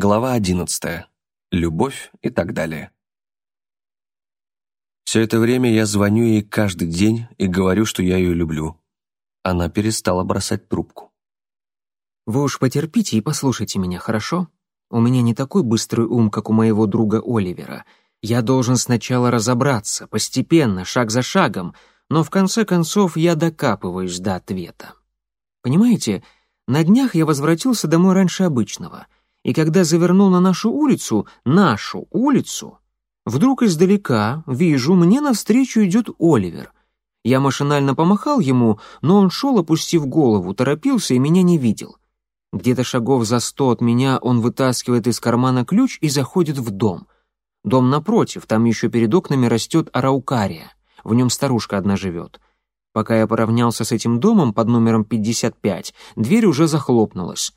Глава одиннадцатая. Любовь и так далее. Все это время я звоню ей каждый день и говорю, что я ее люблю. Она перестала бросать трубку. Вы уж потерпите и послушайте меня, хорошо? У меня не такой быстрый ум, как у моего друга Оливера. Я должен сначала разобраться, постепенно, шаг за шагом, но в конце концов я докапываюсь до ответа. Понимаете, на днях я возвратился домой раньше обычного — и когда завернул на нашу улицу, нашу улицу, вдруг издалека вижу, мне навстречу идет Оливер. Я машинально помахал ему, но он шел, опустив голову, торопился и меня не видел. Где-то шагов за сто от меня он вытаскивает из кармана ключ и заходит в дом. Дом напротив, там еще перед окнами растет араукария. В нем старушка одна живет. Пока я поравнялся с этим домом под номером 55, дверь уже захлопнулась.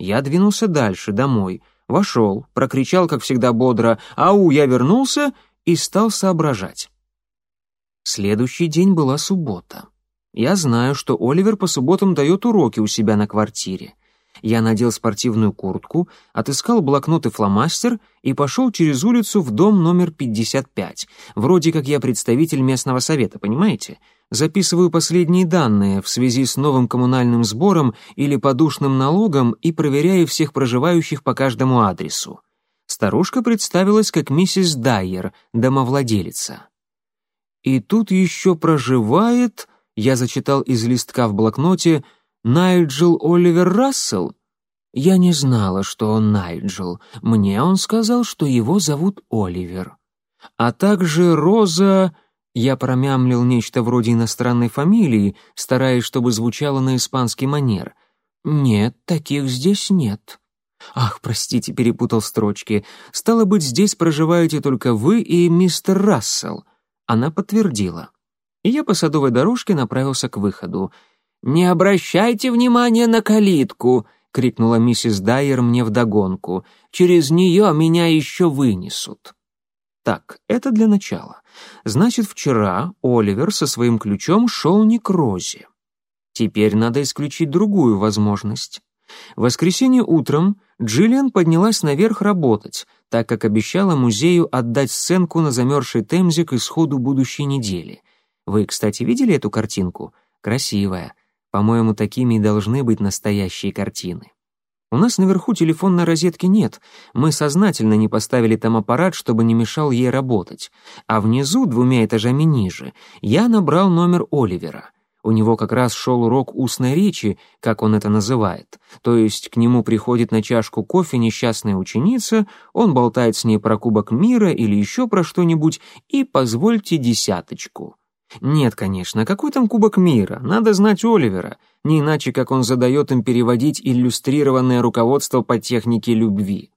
Я двинулся дальше, домой, вошел, прокричал, как всегда бодро «Ау, я вернулся!» и стал соображать. Следующий день была суббота. Я знаю, что Оливер по субботам дает уроки у себя на квартире. Я надел спортивную куртку, отыскал блокнот и фломастер и пошел через улицу в дом номер 55. Вроде как я представитель местного совета, понимаете? Записываю последние данные в связи с новым коммунальным сбором или подушным налогом и проверяю всех проживающих по каждому адресу. Старушка представилась как миссис Дайер, домовладелица. И тут еще проживает, я зачитал из листка в блокноте, Найджел Оливер Рассел? Я не знала, что он Найджел. Мне он сказал, что его зовут Оливер. А также Роза... Я промямлил нечто вроде иностранной фамилии, стараясь, чтобы звучало на испанский манер. «Нет, таких здесь нет». «Ах, простите, перепутал строчки. Стало быть, здесь проживаете только вы и мистер Рассел». Она подтвердила. И я по садовой дорожке направился к выходу. «Не обращайте внимания на калитку!» — крикнула миссис Дайер мне вдогонку. «Через нее меня еще вынесут». Так, это для начала. Значит, вчера Оливер со своим ключом шел не к Розе. Теперь надо исключить другую возможность. В воскресенье утром Джиллиан поднялась наверх работать, так как обещала музею отдать сценку на замерзшей Темзе к исходу будущей недели. Вы, кстати, видели эту картинку? Красивая. По-моему, такими и должны быть настоящие картины. У нас наверху телефонной розетки нет. Мы сознательно не поставили там аппарат, чтобы не мешал ей работать. А внизу, двумя этажами ниже, я набрал номер Оливера. У него как раз шел урок устной речи, как он это называет. То есть к нему приходит на чашку кофе несчастная ученица, он болтает с ней про Кубок мира или еще про что-нибудь, и позвольте десяточку. Нет, конечно, какой там Кубок мира? Надо знать Оливера, не иначе, как он задает им переводить иллюстрированное руководство по технике любви.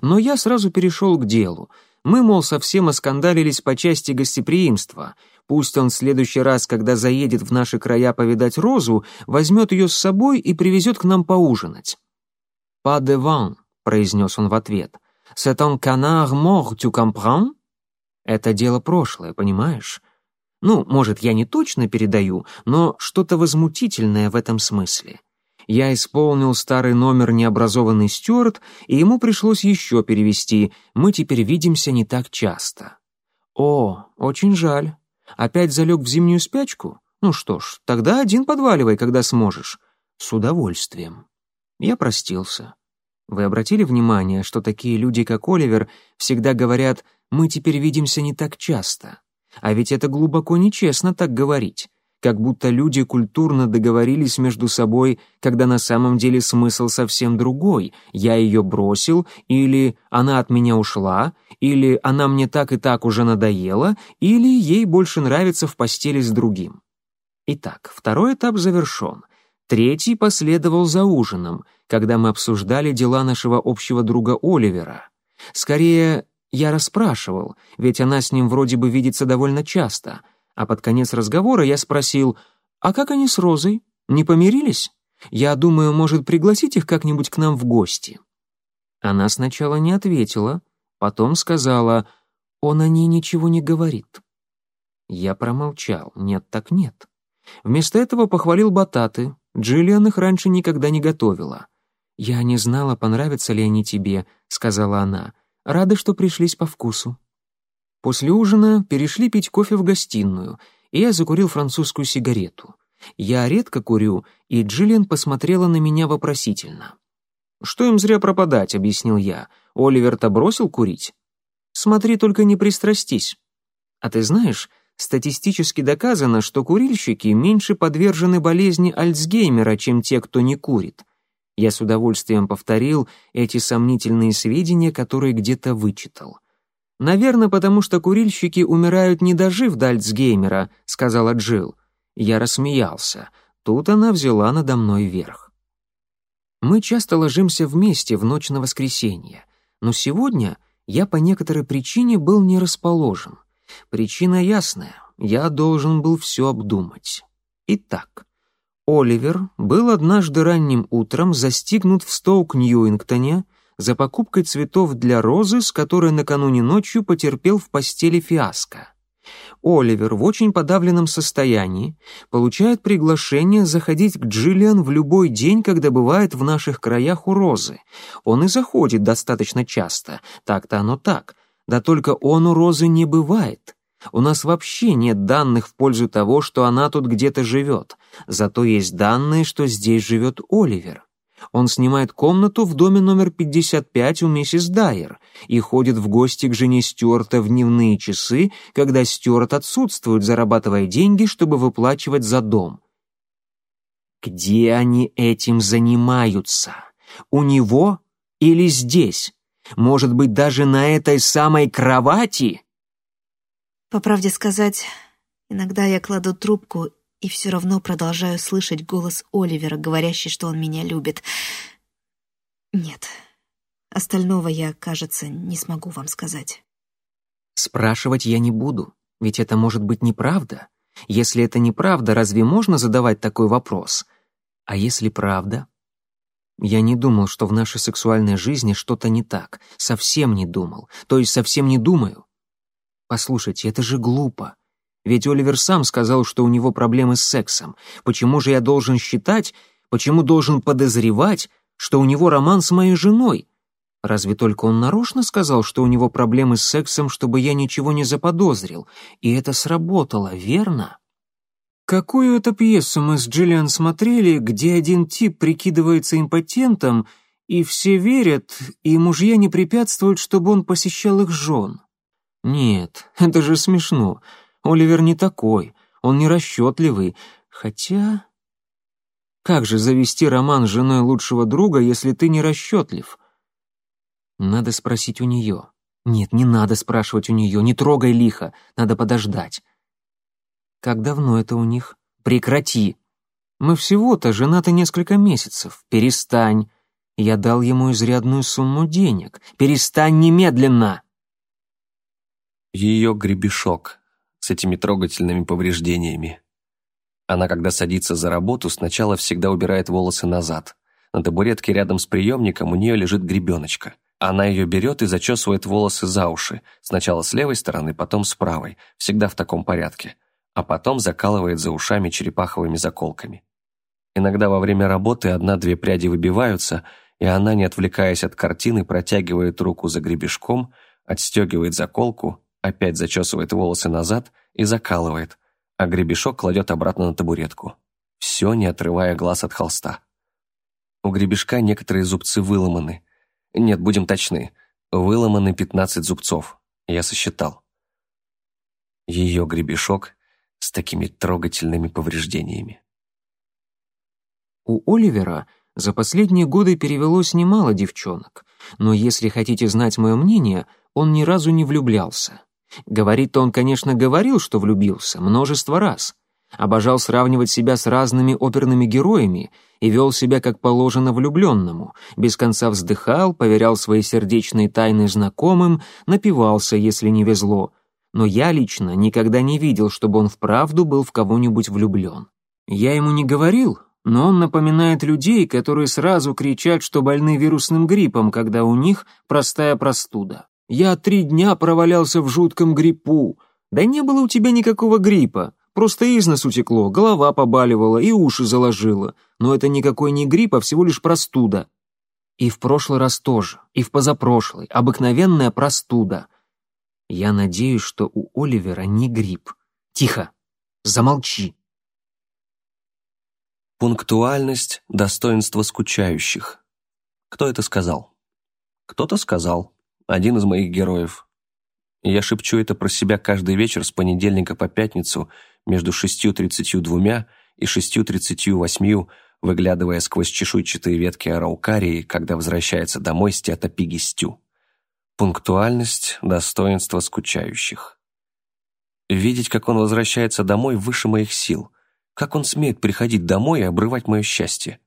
Но я сразу перешел к делу. Мы, мол, совсем оскандалились по части гостеприимства. Пусть он в следующий раз, когда заедет в наши края повидать Розу, возьмет ее с собой и привезет к нам поужинать. «Pas de vin», — произнес он в ответ. «C'est un canard mort, tu comprends?» Это дело прошлое, понимаешь? Ну, может, я не точно передаю, но что-то возмутительное в этом смысле. Я исполнил старый номер «Необразованный Стюарт», и ему пришлось еще перевести «Мы теперь видимся не так часто». О, очень жаль. Опять залег в зимнюю спячку? Ну что ж, тогда один подваливай, когда сможешь. С удовольствием. Я простился. Вы обратили внимание, что такие люди, как Оливер, всегда говорят «мы теперь видимся не так часто»? А ведь это глубоко нечестно так говорить, как будто люди культурно договорились между собой, когда на самом деле смысл совсем другой. Я ее бросил, или она от меня ушла, или она мне так и так уже надоела, или ей больше нравится в постели с другим. Итак, второй этап завершен. Третий последовал за ужином, когда мы обсуждали дела нашего общего друга Оливера. Скорее, я расспрашивал, ведь она с ним вроде бы видится довольно часто, а под конец разговора я спросил, «А как они с Розой? Не помирились? Я думаю, может, пригласить их как-нибудь к нам в гости?» Она сначала не ответила, потом сказала, «Он о ней ничего не говорит». Я промолчал, нет так нет. Вместо этого похвалил бататы, Джиллиан их раньше никогда не готовила. «Я не знала, понравятся ли они тебе», — сказала она. «Рада, что пришлись по вкусу». После ужина перешли пить кофе в гостиную, и я закурил французскую сигарету. Я редко курю, и Джиллиан посмотрела на меня вопросительно. «Что им зря пропадать», — объяснил я. «Оливер-то бросил курить?» «Смотри, только не пристрастись». «А ты знаешь, статистически доказано, что курильщики меньше подвержены болезни Альцгеймера, чем те, кто не курит». Я с удовольствием повторил эти сомнительные сведения, которые где-то вычитал. «Наверное, потому что курильщики умирают, не дожив до Альцгеймера», — сказала Джилл. Я рассмеялся. Тут она взяла надо мной верх. Мы часто ложимся вместе в ночь на воскресенье, но сегодня я по некоторой причине был не расположен. Причина ясная, я должен был все обдумать. Итак, Оливер был однажды ранним утром застигнут в Стоук-Ньюингтоне за покупкой цветов для Розы, с которой накануне ночью потерпел в постели фиаско. Оливер в очень подавленном состоянии получает приглашение заходить к Джиллиан в любой день, когда бывает в наших краях у Розы. Он и заходит достаточно часто, так-то оно так. Да только он у Розы не бывает. У нас вообще нет данных в пользу того, что она тут где-то живет. Зато есть данные, что здесь живет Оливер. Он снимает комнату в доме номер 55 у миссис Дайер и ходит в гости к жене Стюарта в дневные часы, когда Стюарт отсутствует, зарабатывая деньги, чтобы выплачивать за дом. Где они этим занимаются? У него или здесь? Может быть, даже на этой самой кровати? По правде сказать, иногда я кладу трубку и все равно продолжаю слышать голос Оливера, говорящий, что он меня любит. Нет, остального я, кажется, не смогу вам сказать. Спрашивать я не буду, ведь это может быть неправда. Если это неправда, разве можно задавать такой вопрос? А если правда? Я не думал, что в нашей сексуальной жизни что-то не так. Совсем не думал. То есть совсем не думаю. Послушайте, это же глупо. Ведь Оливер сам сказал, что у него проблемы с сексом. Почему же я должен считать, почему должен подозревать, что у него роман с моей женой? Разве только он нарочно сказал, что у него проблемы с сексом, чтобы я ничего не заподозрил? И это сработало, верно? Какую это пьесу мы с Джиллиан смотрели, где один тип прикидывается импотентом, и все верят, и мужья не препятствуют, чтобы он посещал их жен? Нет, это же смешно. Оливер не такой, он не расчетливый, хотя... Как же завести роман с женой лучшего друга, если ты не расчетлив? Надо спросить у нее. Нет, не надо спрашивать у нее, не трогай лихо, надо подождать. Как давно это у них? Прекрати. Мы всего-то женаты несколько месяцев. Перестань. Я дал ему изрядную сумму денег. Перестань немедленно. Ее гребешок с этими трогательными повреждениями. Она, когда садится за работу, сначала всегда убирает волосы назад. На табуретке рядом с приемником у нее лежит гребеночка. Она ее берет и зачесывает волосы за уши, сначала с левой стороны, потом с правой, всегда в таком порядке, а потом закалывает за ушами черепаховыми заколками. Иногда во время работы одна-две пряди выбиваются, и она, не отвлекаясь от картины, протягивает руку за гребешком, отстегивает заколку опять зачесывает волосы назад и закалывает, а гребешок кладет обратно на табуретку. Все, не отрывая глаз от холста. У гребешка некоторые зубцы выломаны. Нет, будем точны, выломаны 15 зубцов. Я сосчитал. Ее гребешок с такими трогательными повреждениями. У Оливера за последние годы перевелось немало девчонок, но если хотите знать мое мнение, он ни разу не влюблялся. Говорит-то он, конечно, говорил, что влюбился, множество раз. Обожал сравнивать себя с разными оперными героями и вел себя как положено влюбленному, без конца вздыхал, поверял свои сердечные тайны знакомым, напивался, если не везло. Но я лично никогда не видел, чтобы он вправду был в кого-нибудь влюблен. Я ему не говорил, но он напоминает людей, которые сразу кричат, что больны вирусным гриппом, когда у них простая простуда. Я три дня провалялся в жутком гриппу. Да не было у тебя никакого гриппа. Просто из носу текло, голова побаливала и уши заложила. Но это никакой не грипп, а всего лишь простуда. И в прошлый раз тоже, и в позапрошлый. Обыкновенная простуда. Я надеюсь, что у Оливера не грипп. Тихо. Замолчи. Пунктуальность — достоинство скучающих. Кто это сказал? Кто-то сказал. Один из моих героев. Я шепчу это про себя каждый вечер с понедельника по пятницу между 6.32 и 6.38, выглядывая сквозь чешуйчатые ветки араукарии, когда возвращается домой с театопиги Стю. Пунктуальность — достоинство скучающих. Видеть, как он возвращается домой, выше моих сил. Как он смеет приходить домой и обрывать мое счастье?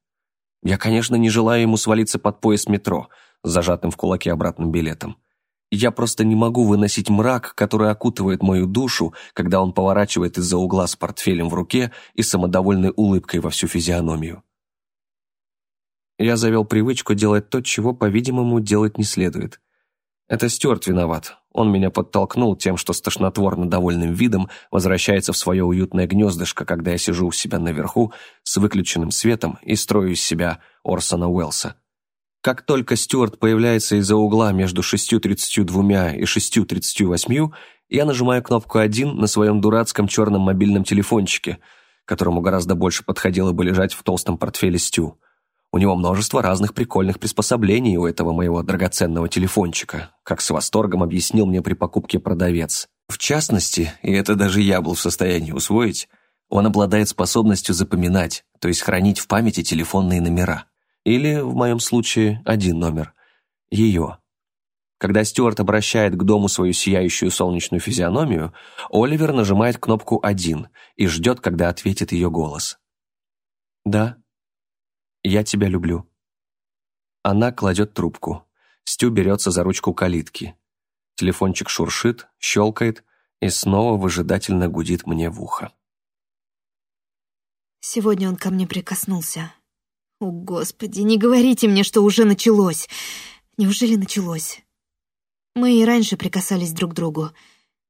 Я, конечно, не желаю ему свалиться под поезд метро зажатым в кулаке обратным билетом. Я просто не могу выносить мрак, который окутывает мою душу, когда он поворачивает из-за угла с портфелем в руке и самодовольной улыбкой во всю физиономию. Я завел привычку делать то, чего, по-видимому, делать не следует. Это Стюарт виноват. Он меня подтолкнул тем, что с тошнотворно довольным видом возвращается в свое уютное гнездышко, когда я сижу у себя наверху с выключенным светом и строю из себя Орсона Уэллса. Как только Стюарт появляется из-за угла между 6.32 и 6.38, я нажимаю кнопку 1 на своем дурацком черном мобильном телефончике, которому гораздо больше подходило бы лежать в толстом портфеле Стю. У него множество разных прикольных приспособлений у этого моего драгоценного телефончика, как с восторгом объяснил мне при покупке продавец. В частности, и это даже я был в состоянии усвоить, он обладает способностью запоминать, то есть хранить в памяти телефонные номера. Или, в моем случае, один номер. Ее. Когда Стюарт обращает к дому свою сияющую солнечную физиономию, Оливер нажимает кнопку «один» и ждет, когда ответит ее голос. «Да», «Я тебя люблю». Она кладет трубку. Стю берется за ручку калитки. Телефончик шуршит, щелкает и снова выжидательно гудит мне в ухо. Сегодня он ко мне прикоснулся. О, Господи, не говорите мне, что уже началось. Неужели началось? Мы и раньше прикасались друг к другу.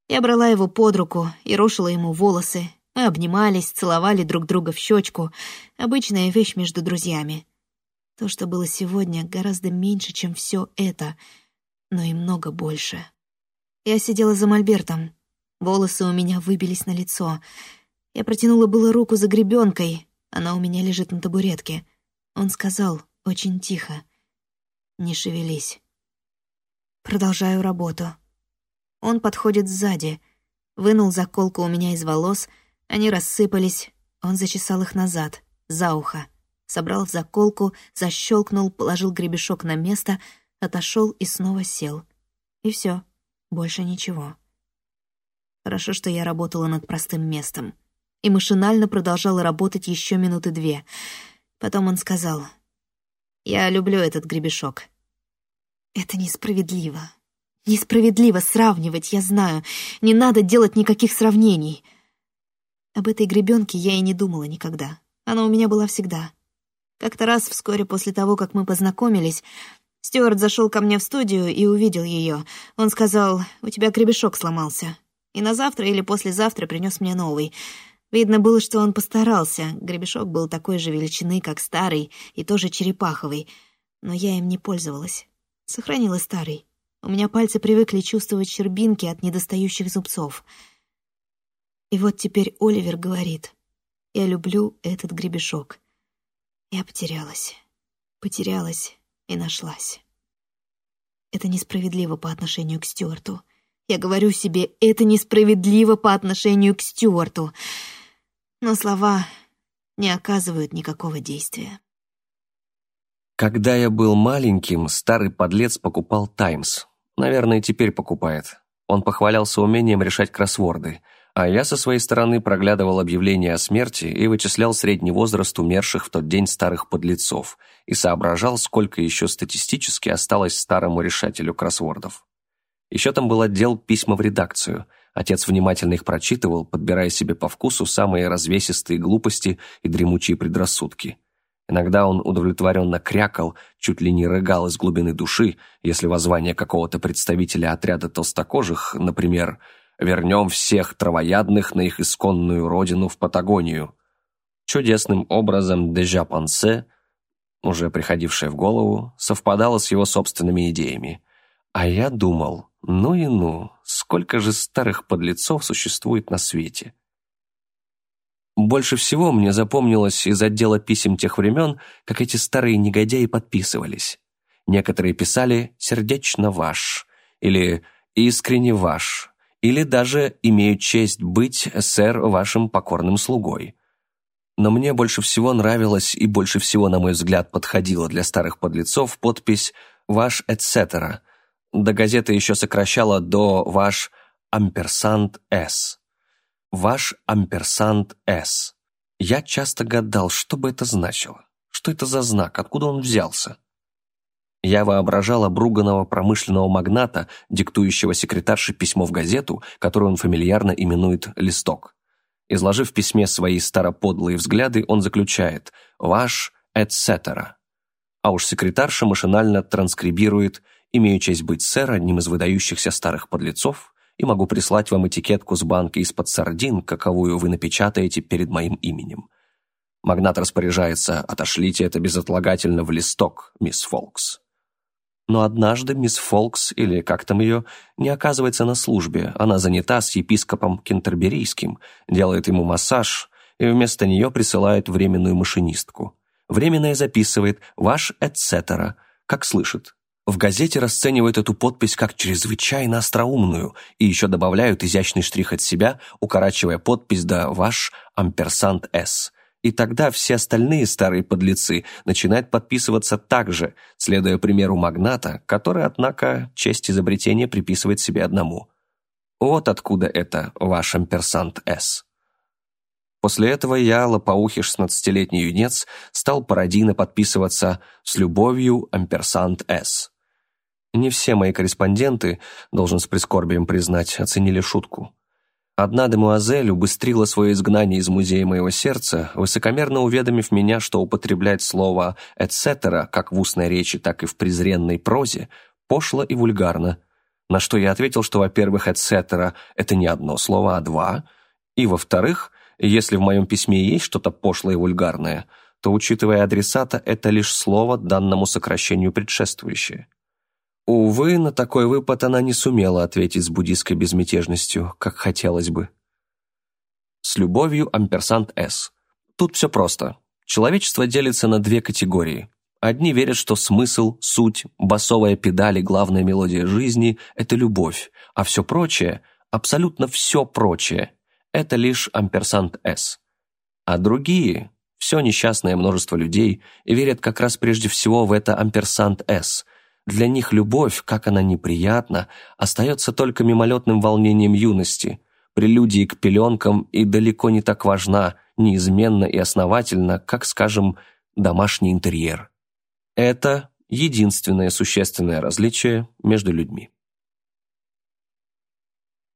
Я брала его под руку и рошила ему волосы, мы обнимались, целовали друг друга в щечку. Обычная вещь между друзьями. То, что было сегодня, гораздо меньше, чем все это, но и много больше. Я сидела за мольбертом. Волосы у меня выбились на лицо. Я протянула было руку за гребенкой. Она у меня лежит на табуретке. Он сказал очень тихо. «Не шевелись». Продолжаю работу. Он подходит сзади, вынул заколку у меня из волос — они рассыпались, он зачесал их назад, за ухо, собрал в заколку, защелкнул, положил гребешок на место, отошел и снова сел. И все, больше ничего. Хорошо, что я работала над простым местом. И машинально продолжала работать еще минуты две. Потом он сказал, «Я люблю этот гребешок». Это несправедливо. Несправедливо сравнивать, я знаю. Не надо делать никаких сравнений. Об этой гребенке я и не думала никогда. Она у меня была всегда. Как-то раз, вскоре после того, как мы познакомились, Стюарт зашел ко мне в студию и увидел ее. Он сказал, «У тебя гребешок сломался». И на завтра или послезавтра принес мне новый. Видно было, что он постарался. Гребешок был такой же величины, как старый, и тоже черепаховый. Но я им не пользовалась. Сохранила старый. У меня пальцы привыкли чувствовать щербинки от недостающих зубцов — и вот теперь Оливер говорит, «Я люблю этот гребешок». Я потерялась, потерялась и нашлась. Это несправедливо по отношению к Стюарту. Я говорю себе, это несправедливо по отношению к Стюарту. Но слова не оказывают никакого действия. Когда я был маленьким, старый подлец покупал «Таймс». Наверное, теперь покупает. Он похвалялся умением решать кроссворды — а я со своей стороны проглядывал объявления о смерти и вычислял средний возраст умерших в тот день старых подлецов и соображал, сколько еще статистически осталось старому решателю кроссвордов. Еще там был отдел «Письма в редакцию». Отец внимательно их прочитывал, подбирая себе по вкусу самые развесистые глупости и дремучие предрассудки. Иногда он удовлетворенно крякал, чуть ли не рыгал из глубины души, если воззвание какого-то представителя отряда толстокожих, например, вернем всех травоядных на их исконную родину в Патагонию. Чудесным образом Дежа Пансе уже приходившее в голову, совпадало с его собственными идеями. А я думал, ну и ну, сколько же старых подлецов существует на свете. Больше всего мне запомнилось из отдела писем тех времен, как эти старые негодяи подписывались. Некоторые писали «сердечно ваш» или «искренне ваш», или даже «имею честь быть, сэр, вашим покорным слугой». Но мне больше всего нравилась и больше всего, на мой взгляд, подходила для старых подлецов подпись «Ваш etc». До газеты еще сокращала до «Ваш амперсант С». «Ваш амперсант С». Я часто гадал, что бы это значило. Что это за знак, откуда он взялся? Я воображал обруганного промышленного магната, диктующего секретарше письмо в газету, которую он фамильярно именует «листок». Изложив в письме свои староподлые взгляды, он заключает «Ваш, etc». А уж секретарша машинально транскрибирует «Имею честь быть сэр, одним из выдающихся старых подлецов, и могу прислать вам этикетку с банки из-под сардин, каковую вы напечатаете перед моим именем». Магнат распоряжается «Отошлите это безотлагательно в листок, мисс Фолкс». Но однажды мисс Фолкс, или как там ее, не оказывается на службе. Она занята с епископом Кентерберийским, делает ему массаж, и вместо нее присылает временную машинистку. Временная записывает «Ваш etc», как слышит. В газете расценивают эту подпись как чрезвычайно остроумную и еще добавляют изящный штрих от себя, укорачивая подпись до «Ваш амперсант С», и тогда все остальные старые подлецы начинают подписываться так же, следуя примеру магната, который, однако, честь изобретения приписывает себе одному. Вот откуда это ваш амперсант С. После этого я, лопоухий шестнадцатилетний юнец, стал пародийно подписываться «С любовью, амперсант С». Не все мои корреспонденты, должен с прискорбием признать, оценили шутку. Одна демуазель убыстрила свое изгнание из музея моего сердца, высокомерно уведомив меня, что употреблять слово «etc» как в устной речи, так и в презренной прозе пошло и вульгарно. На что я ответил, что, во-первых, «etc» — это не одно слово, а два, и, во-вторых, если в моем письме есть что-то пошлое и вульгарное, то, учитывая адресата, это лишь слово данному сокращению предшествующее. Увы, на такой выпад она не сумела ответить с буддийской безмятежностью, как хотелось бы. С любовью, амперсант С. Тут все просто. Человечество делится на две категории. Одни верят, что смысл, суть, басовая педаль и главная мелодия жизни – это любовь, а все прочее, абсолютно все прочее – это лишь амперсант С. А другие, все несчастное множество людей, верят как раз прежде всего в это амперсант С – для них любовь, как она неприятна, остается только мимолетным волнением юности, прелюдией к пеленкам и далеко не так важна, неизменно и основательно, как, скажем, домашний интерьер. Это единственное существенное различие между людьми.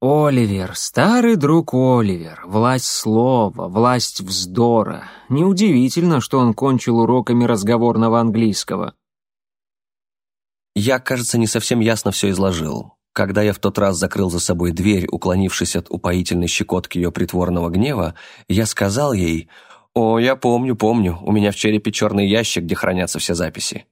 Оливер, старый друг Оливер, власть слова, власть вздора. Неудивительно, что он кончил уроками разговорного английского. Я, кажется, не совсем ясно все изложил. Когда я в тот раз закрыл за собой дверь, уклонившись от упоительной щекотки ее притворного гнева, я сказал ей «О, я помню, помню, у меня в черепе черный ящик, где хранятся все записи».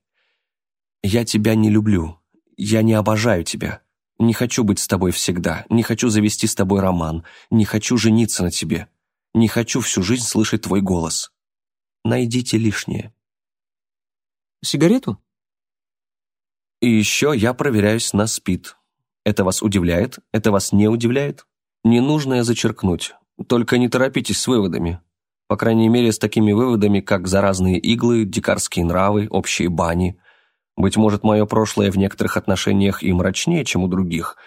«Я тебя не люблю. Я не обожаю тебя. Не хочу быть с тобой всегда. Не хочу завести с тобой роман. Не хочу жениться на тебе. Не хочу всю жизнь слышать твой голос. Найдите лишнее». «Сигарету?» И еще я проверяюсь на СПИД. Это вас удивляет? Это вас не удивляет? Ненужное зачеркнуть. Только не торопитесь с выводами. По крайней мере, с такими выводами, как заразные иглы, дикарские нравы, общие бани. Быть может, мое прошлое в некоторых отношениях и мрачнее, чем у других,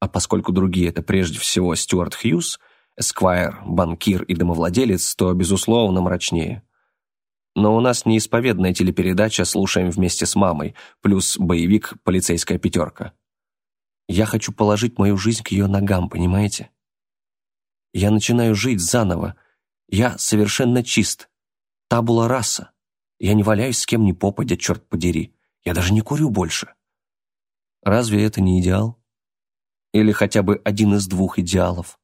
а поскольку другие – это прежде всего Стюарт Хьюз, эсквайр, банкир и домовладелец, то, безусловно, мрачнее. Но у нас неисповедная телепередача «Слушаем вместе с мамой», плюс боевик «Полицейская пятерка». Я хочу положить мою жизнь к ее ногам, понимаете? Я начинаю жить заново. Я совершенно чист. Табула раса. Я не валяюсь с кем ни попадя, черт подери. Я даже не курю больше. Разве это не идеал? Или хотя бы один из двух идеалов?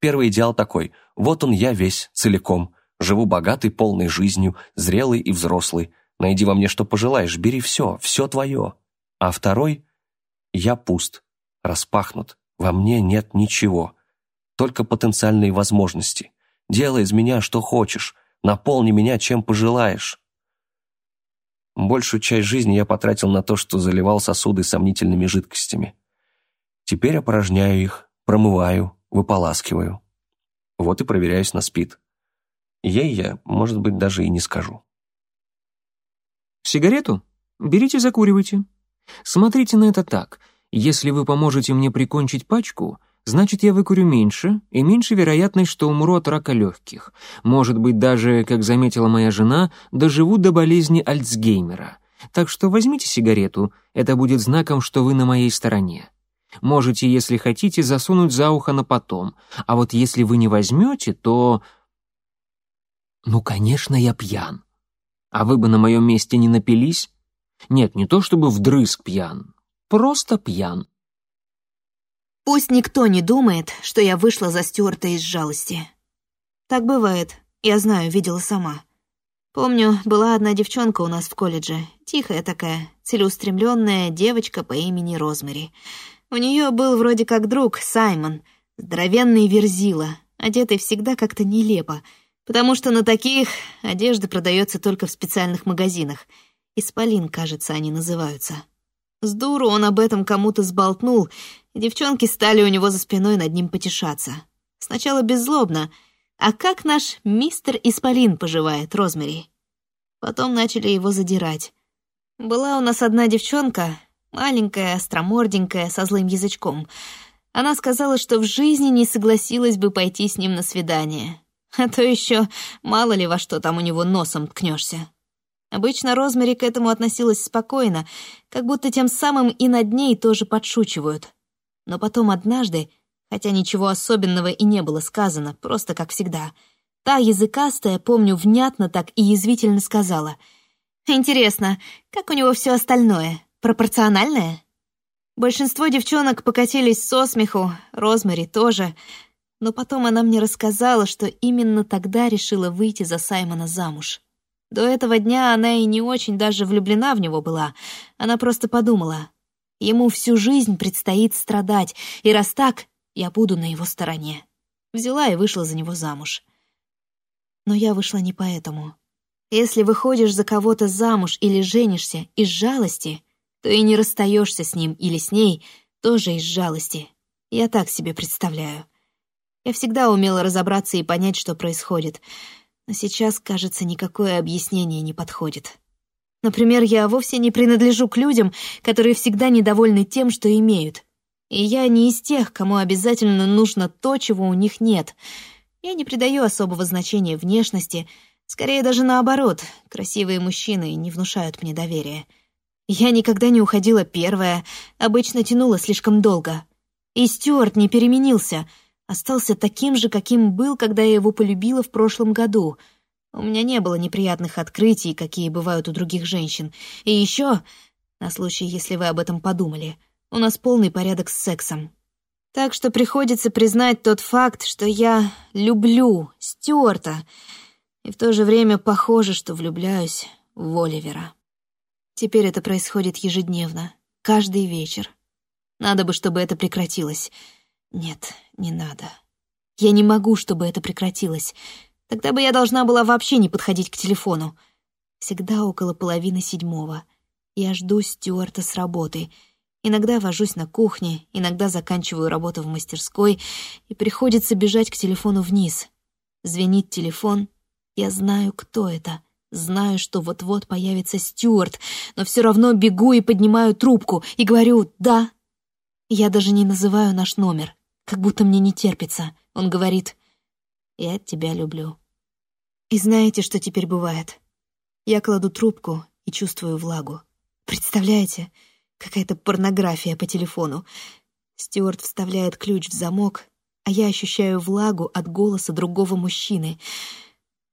Первый идеал такой. Вот он я весь, целиком. Живу богатой, полной жизнью, зрелый и взрослый. Найди во мне, что пожелаешь, бери все, все твое. А второй — я пуст, распахнут, во мне нет ничего, только потенциальные возможности. Делай из меня, что хочешь, наполни меня, чем пожелаешь. Большую часть жизни я потратил на то, что заливал сосуды сомнительными жидкостями. Теперь опорожняю их, промываю, выполаскиваю. Вот и проверяюсь на спид. Ей я, может быть, даже и не скажу. Сигарету? Берите, закуривайте. Смотрите на это так. Если вы поможете мне прикончить пачку, значит, я выкурю меньше, и меньше вероятность, что умру от рака легких. Может быть, даже, как заметила моя жена, доживу до болезни Альцгеймера. Так что возьмите сигарету, это будет знаком, что вы на моей стороне. Можете, если хотите, засунуть за ухо на потом, а вот если вы не возьмете, то... Ну, конечно, я пьян. А вы бы на моем месте не напились? Нет, не то чтобы вдрызг пьян, просто пьян. Пусть никто не думает, что я вышла за Стюарта из жалости. Так бывает, я знаю, видела сама. Помню, была одна девчонка у нас в колледже, тихая такая, целеустремленная девочка по имени Розмари. У нее был вроде как друг, Саймон, здоровенный верзила, одетый всегда как-то нелепо, потому что на таких одежда продается только в специальных магазинах — Исполин, кажется, они называются. С дуру он об этом кому-то сболтнул, девчонки стали у него за спиной над ним потешаться. Сначала беззлобно. А как наш мистер Исполин поживает, Розмари? Потом начали его задирать. Была у нас одна девчонка, маленькая, остроморденькая, со злым язычком. Она сказала, что в жизни не согласилась бы пойти с ним на свидание. А то еще мало ли во что там у него носом ткнешься. Обычно Розмари к этому относилась спокойно, как будто тем самым и над ней тоже подшучивают. Но потом однажды, хотя ничего особенного и не было сказано, просто как всегда, та языкастая, помню, внятно так и язвительно сказала. «Интересно, как у него все остальное? Пропорциональное?» Большинство девчонок покатились со смеху, Розмари тоже, но потом она мне рассказала, что именно тогда решила выйти за Саймона замуж. До этого дня она и не очень даже влюблена в него была. Она просто подумала, ему всю жизнь предстоит страдать, и раз так, я буду на его стороне. Взяла и вышла за него замуж. Но я вышла не поэтому. Если выходишь за кого-то замуж или женишься из жалости, то и не расстаешься с ним или с ней тоже из жалости. Я так себе представляю. Я всегда умела разобраться и понять, что происходит — но сейчас, кажется, никакое объяснение не подходит. Например, я вовсе не принадлежу к людям, которые всегда недовольны тем, что имеют. И я не из тех, кому обязательно нужно то, чего у них нет. Я не придаю особого значения внешности, скорее даже наоборот, красивые мужчины не внушают мне доверия. Я никогда не уходила первая, обычно тянула слишком долго. И Стюарт не переменился — остался таким же, каким был, когда я его полюбила в прошлом году. У меня не было неприятных открытий, какие бывают у других женщин. И еще, на случай, если вы об этом подумали, у нас полный порядок с сексом. Так что приходится признать тот факт, что я люблю Стюарта, и в то же время похоже, что влюбляюсь в Оливера. Теперь это происходит ежедневно, каждый вечер. Надо бы, чтобы это прекратилось — нет, не надо. Я не могу, чтобы это прекратилось. Тогда бы я должна была вообще не подходить к телефону. Всегда около половины седьмого. Я жду Стюарта с работы. Иногда вожусь на кухне, иногда заканчиваю работу в мастерской, и приходится бежать к телефону вниз. Звенит телефон. Я знаю, кто это. Знаю, что вот-вот появится Стюарт, но все равно бегу и поднимаю трубку и говорю «да». Я даже не называю наш номер как будто мне не терпится. Он говорит, «Я тебя люблю». И знаете, что теперь бывает? Я кладу трубку и чувствую влагу. Представляете? Какая-то порнография по телефону. Стюарт вставляет ключ в замок, а я ощущаю влагу от голоса другого мужчины.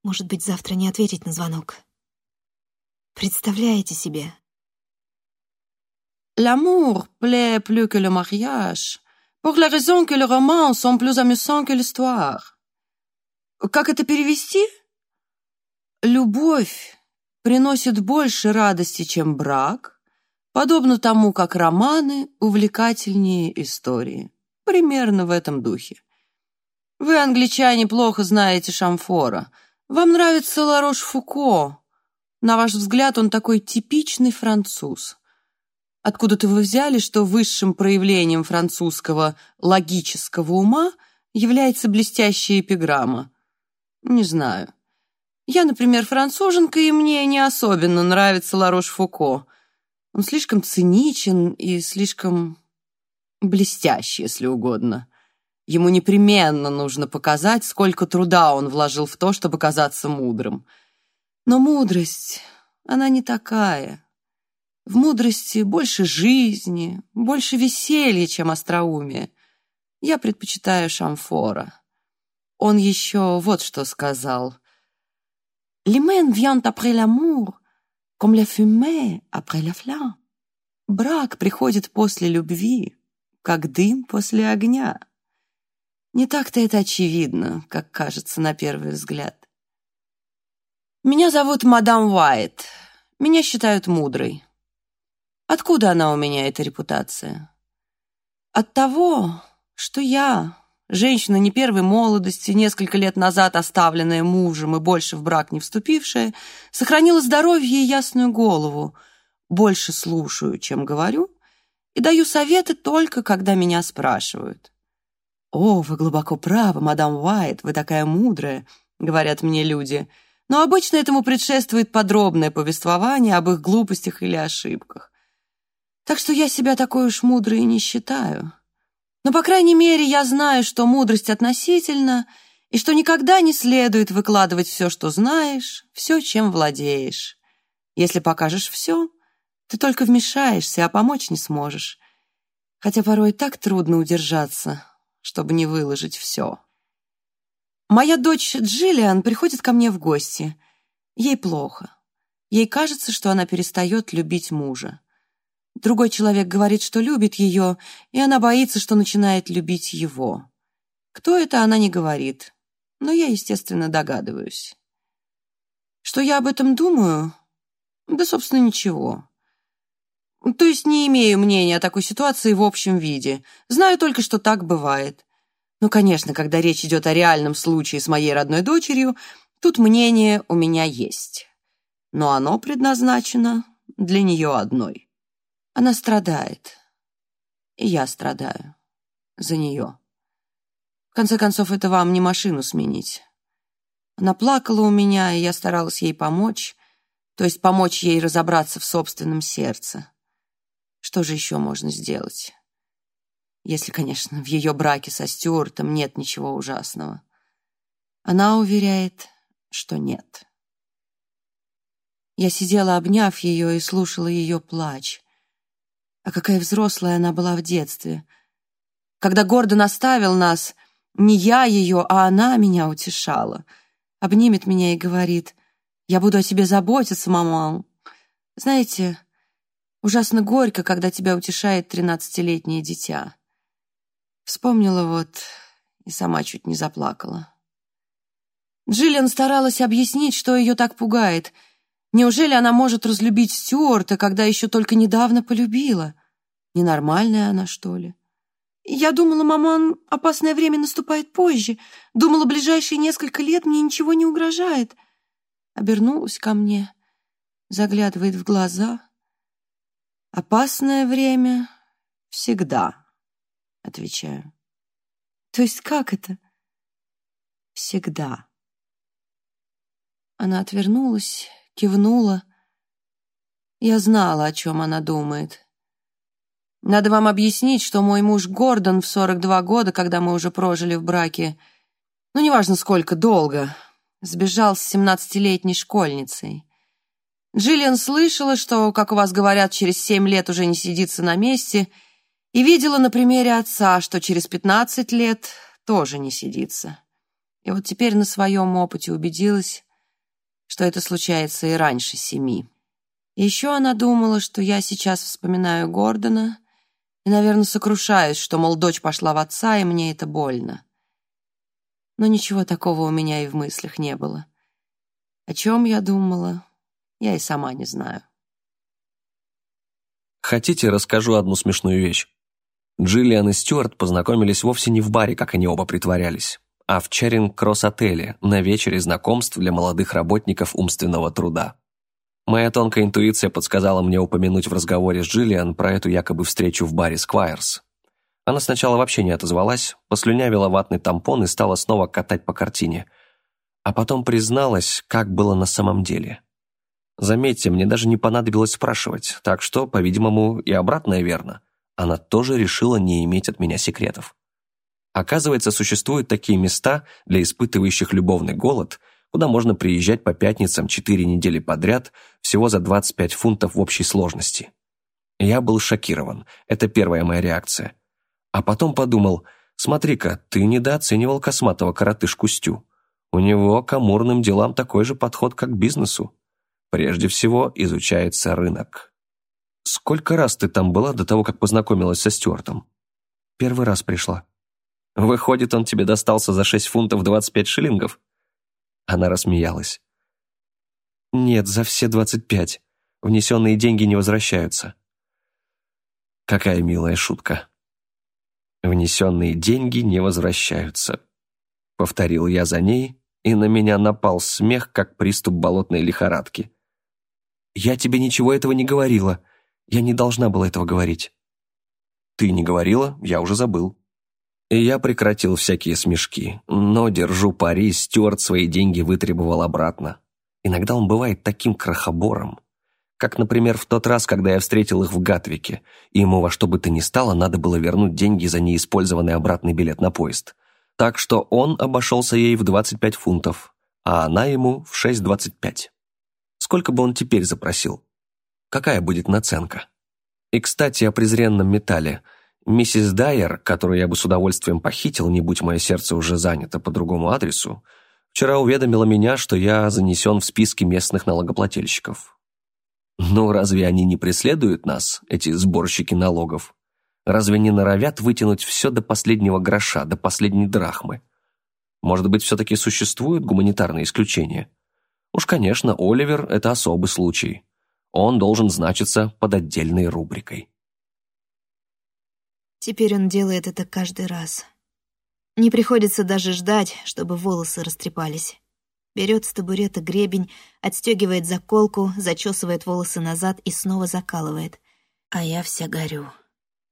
Может быть, завтра не ответить на звонок. Представляете себе? L'amour plaît plus que le mariage. Pour la raison que les romans sont plus amusants que l'histoire. Как это перевести? Любовь приносит больше радости, чем брак, подобно тому, как романы увлекательнее истории. Примерно в этом духе. Вы, англичане, плохо знаете Шамфора. Вам нравится Ларош-Фуко. На ваш взгляд, он такой типичный француз. Откуда-то вы взяли, что высшим проявлением французского логического ума является блестящая эпиграмма. Не знаю. Я, например, француженка, и мне не особенно нравится Ларош-Фуко. Он слишком циничен и слишком блестящий, если угодно. Ему непременно нужно показать, сколько труда он вложил в то, чтобы казаться мудрым. Но мудрость, она не такая. В мудрости больше жизни, больше веселья, чем остроумия. Я предпочитаю Шамфора. Он еще вот что сказал. «L'hymen vient après l'amour, comme la fumée après la flamme». Брак приходит после любви, как дым после огня. Не так-то это очевидно, как кажется на первый взгляд. Меня зовут мадам Уайт. Меня считают мудрой. Откуда она у меня, эта репутация? От того, что я, женщина не первой молодости, несколько лет назад оставленная мужем и больше в брак не вступившая, сохранила здоровье и ясную голову, больше слушаю, чем говорю, и даю советы только, когда меня спрашивают. «О, вы глубоко правы, мадам Уайт, вы такая мудрая», — говорят мне люди, но обычно этому предшествует подробное повествование об их глупостях или ошибках. Так что я себя такой уж мудрой не считаю. Но, по крайней мере, я знаю, что мудрость относительна, и что никогда не следует выкладывать все, что знаешь, все, чем владеешь. Если покажешь все, ты только вмешаешься, а помочь не сможешь. Хотя порой так трудно удержаться, чтобы не выложить все. Моя дочь Джиллиан приходит ко мне в гости. Ей плохо. Ей кажется, что она перестает любить мужа. Другой человек говорит, что любит ее, и она боится, что начинает любить его. Кто это, она не говорит, но я, естественно, догадываюсь. Что я об этом думаю? Да, собственно, ничего. То есть не имею мнения о такой ситуации в общем виде. Знаю только, что так бывает. Ну, конечно, когда речь идет о реальном случае с моей родной дочерью, тут мнение у меня есть. Но оно предназначено для нее одной. Она страдает. И я страдаю. За нее. В конце концов, это вам не машину сменить. Она плакала у меня, и я старалась ей помочь, то есть помочь ей разобраться в собственном сердце. Что же еще можно сделать? Если, конечно, в ее браке со Стюартом нет ничего ужасного. Она уверяет, что нет. Я сидела, обняв ее, и слушала ее плач. А какая взрослая она была в детстве. Когда Гордон оставил нас, не я ее, а она меня утешала. Обнимет меня и говорит, «Я буду о тебе заботиться, мама». Знаете, ужасно горько, когда тебя утешает тринадцатилетнее дитя. Вспомнила вот и сама чуть не заплакала. Джиллиан старалась объяснить, что ее так пугает — Неужели она может разлюбить Стюарта, когда еще только недавно полюбила? Ненормальная она, что ли? Я думала, маман, опасное время наступает позже. Думала, ближайшие несколько лет мне ничего не угрожает. Обернулась ко мне, заглядывает в глаза. Опасное время всегда, отвечаю. То есть как это? Всегда. Она отвернулась кивнула. Я знала, о чем она думает. Надо вам объяснить, что мой муж Гордон в 42 года, когда мы уже прожили в браке, ну, неважно сколько, долго, сбежал с 17-летней школьницей. Джиллиан слышала, что, как у вас говорят, через семь лет уже не сидится на месте, и видела на примере отца, что через 15 лет тоже не сидится. И вот теперь на своем опыте убедилась, что это случается и раньше семи. еще она думала, что я сейчас вспоминаю Гордона и, наверное, сокрушаюсь, что, мол, дочь пошла в отца, и мне это больно. Но ничего такого у меня и в мыслях не было. О чем я думала, я и сама не знаю. Хотите, расскажу одну смешную вещь? Джиллиан и Стюарт познакомились вовсе не в баре, как они оба притворялись, а в Черинг-Кросс-отеле на вечере знакомств для молодых работников умственного труда. Моя тонкая интуиция подсказала мне упомянуть в разговоре с Джиллиан про эту якобы встречу в баре Сквайрс. Она сначала вообще не отозвалась, послюнявила ватный тампон и стала снова катать по картине. А потом призналась, как было на самом деле. Заметьте, мне даже не понадобилось спрашивать, так что, по-видимому, и обратное верно. Она тоже решила не иметь от меня секретов. Оказывается, существуют такие места для испытывающих любовный голод, куда можно приезжать по пятницам 4 недели подряд, всего за 25 фунтов в общей сложности. Я был шокирован, это первая моя реакция. А потом подумал, смотри-ка, ты недооценивал косматого коротышку Стю. У него к амурным делам такой же подход, как к бизнесу. Прежде всего изучается рынок. Сколько раз ты там была до того, как познакомилась со Стюартом? Первый раз пришла. Выходит, он тебе достался за 6 фунтов 25 шиллингов? Она рассмеялась. Нет, за все 25. Внесенные деньги не возвращаются. Какая милая шутка. Внесенные деньги не возвращаются. Повторил я за ней, и на меня напал смех, как приступ болотной лихорадки. «Я тебе ничего этого не говорила. Я не должна была этого говорить». «Ты не говорила? Я уже забыл». И я прекратил всякие смешки, но, держу пари, Стюарт свои деньги вытребовал обратно. Иногда он бывает таким крохобором. Как, например, в тот раз, когда я встретил их в Гатвике, и ему во что бы то ни стало надо было вернуть деньги за неиспользованный обратный билет на поезд. Так что он обошелся ей в 25 фунтов, а она ему в 6,25. Сколько бы он теперь запросил? Какая будет наценка? И, кстати, о презренном металле. Миссис Дайер, которую я бы с удовольствием похитил, не будь мое сердце уже занято по другому адресу, вчера уведомила меня, что я занесен в списки местных налогоплательщиков. Ну, разве они не преследуют нас, эти сборщики налогов? Разве не норовят вытянуть все до последнего гроша, до последней драхмы? Может быть, все-таки существуют гуманитарные исключения? Уж, конечно, Оливер – это особый случай. Он должен значиться под отдельной рубрикой. Теперь он делает это каждый раз. Не приходится даже ждать, чтобы волосы растрепались. Берет с табурета гребень, отстегивает заколку, зачесывает волосы назад и снова закалывает. А я вся горю.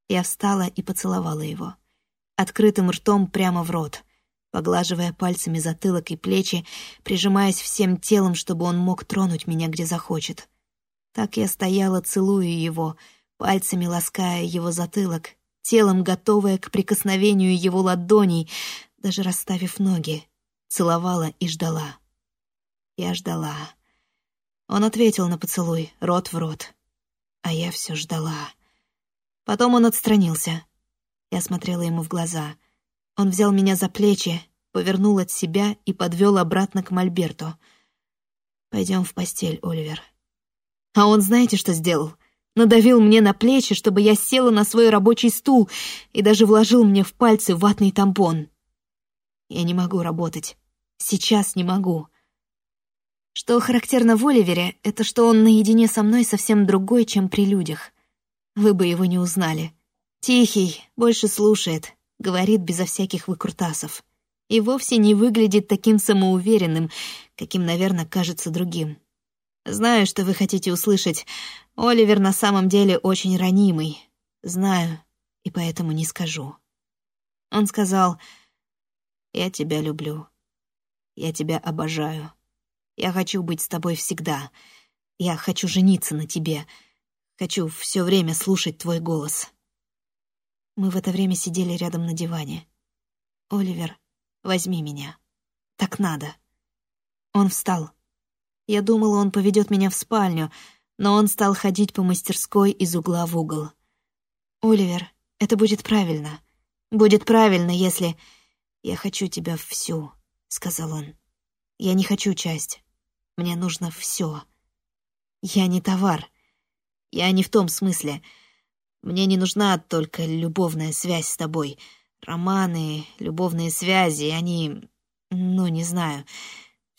Я встала и поцеловала его. Открытым ртом прямо в рот — поглаживая пальцами затылок и плечи, прижимаясь всем телом, чтобы он мог тронуть меня, где захочет. Так я стояла, целуя его, пальцами лаская его затылок, телом готовая к прикосновению его ладоней, даже расставив ноги, целовала и ждала. Я ждала. Он ответил на поцелуй, рот в рот. А я все ждала. Потом он отстранился. Я смотрела ему в глаза — он взял меня за плечи, повернул от себя и подвел обратно к Мольберту. «Пойдем в постель, Оливер». А он знаете, что сделал? Надавил мне на плечи, чтобы я села на свой рабочий стул и даже вложил мне в пальцы ватный тампон. Я не могу работать. Сейчас не могу. Что характерно в Оливере, это что он наедине со мной совсем другой, чем при людях. Вы бы его не узнали. Тихий, больше слушает, говорит безо всяких выкрутасов. И вовсе не выглядит таким самоуверенным, каким, наверное, кажется другим. Знаю, что вы хотите услышать. Оливер на самом деле очень ранимый. Знаю, и поэтому не скажу. Он сказал, «Я тебя люблю. Я тебя обожаю. Я хочу быть с тобой всегда. Я хочу жениться на тебе. Хочу все время слушать твой голос». Мы в это время сидели рядом на диване. «Оливер, возьми меня. Так надо». Он встал. Я думала, он поведет меня в спальню, но он стал ходить по мастерской из угла в угол. «Оливер, это будет правильно. Будет правильно, если... Я хочу тебя всю», — сказал он. «Я не хочу часть. Мне нужно все. Я не товар. Я не в том смысле. Мне не нужна только любовная связь с тобой. Романы, любовные связи, они... Ну, не знаю.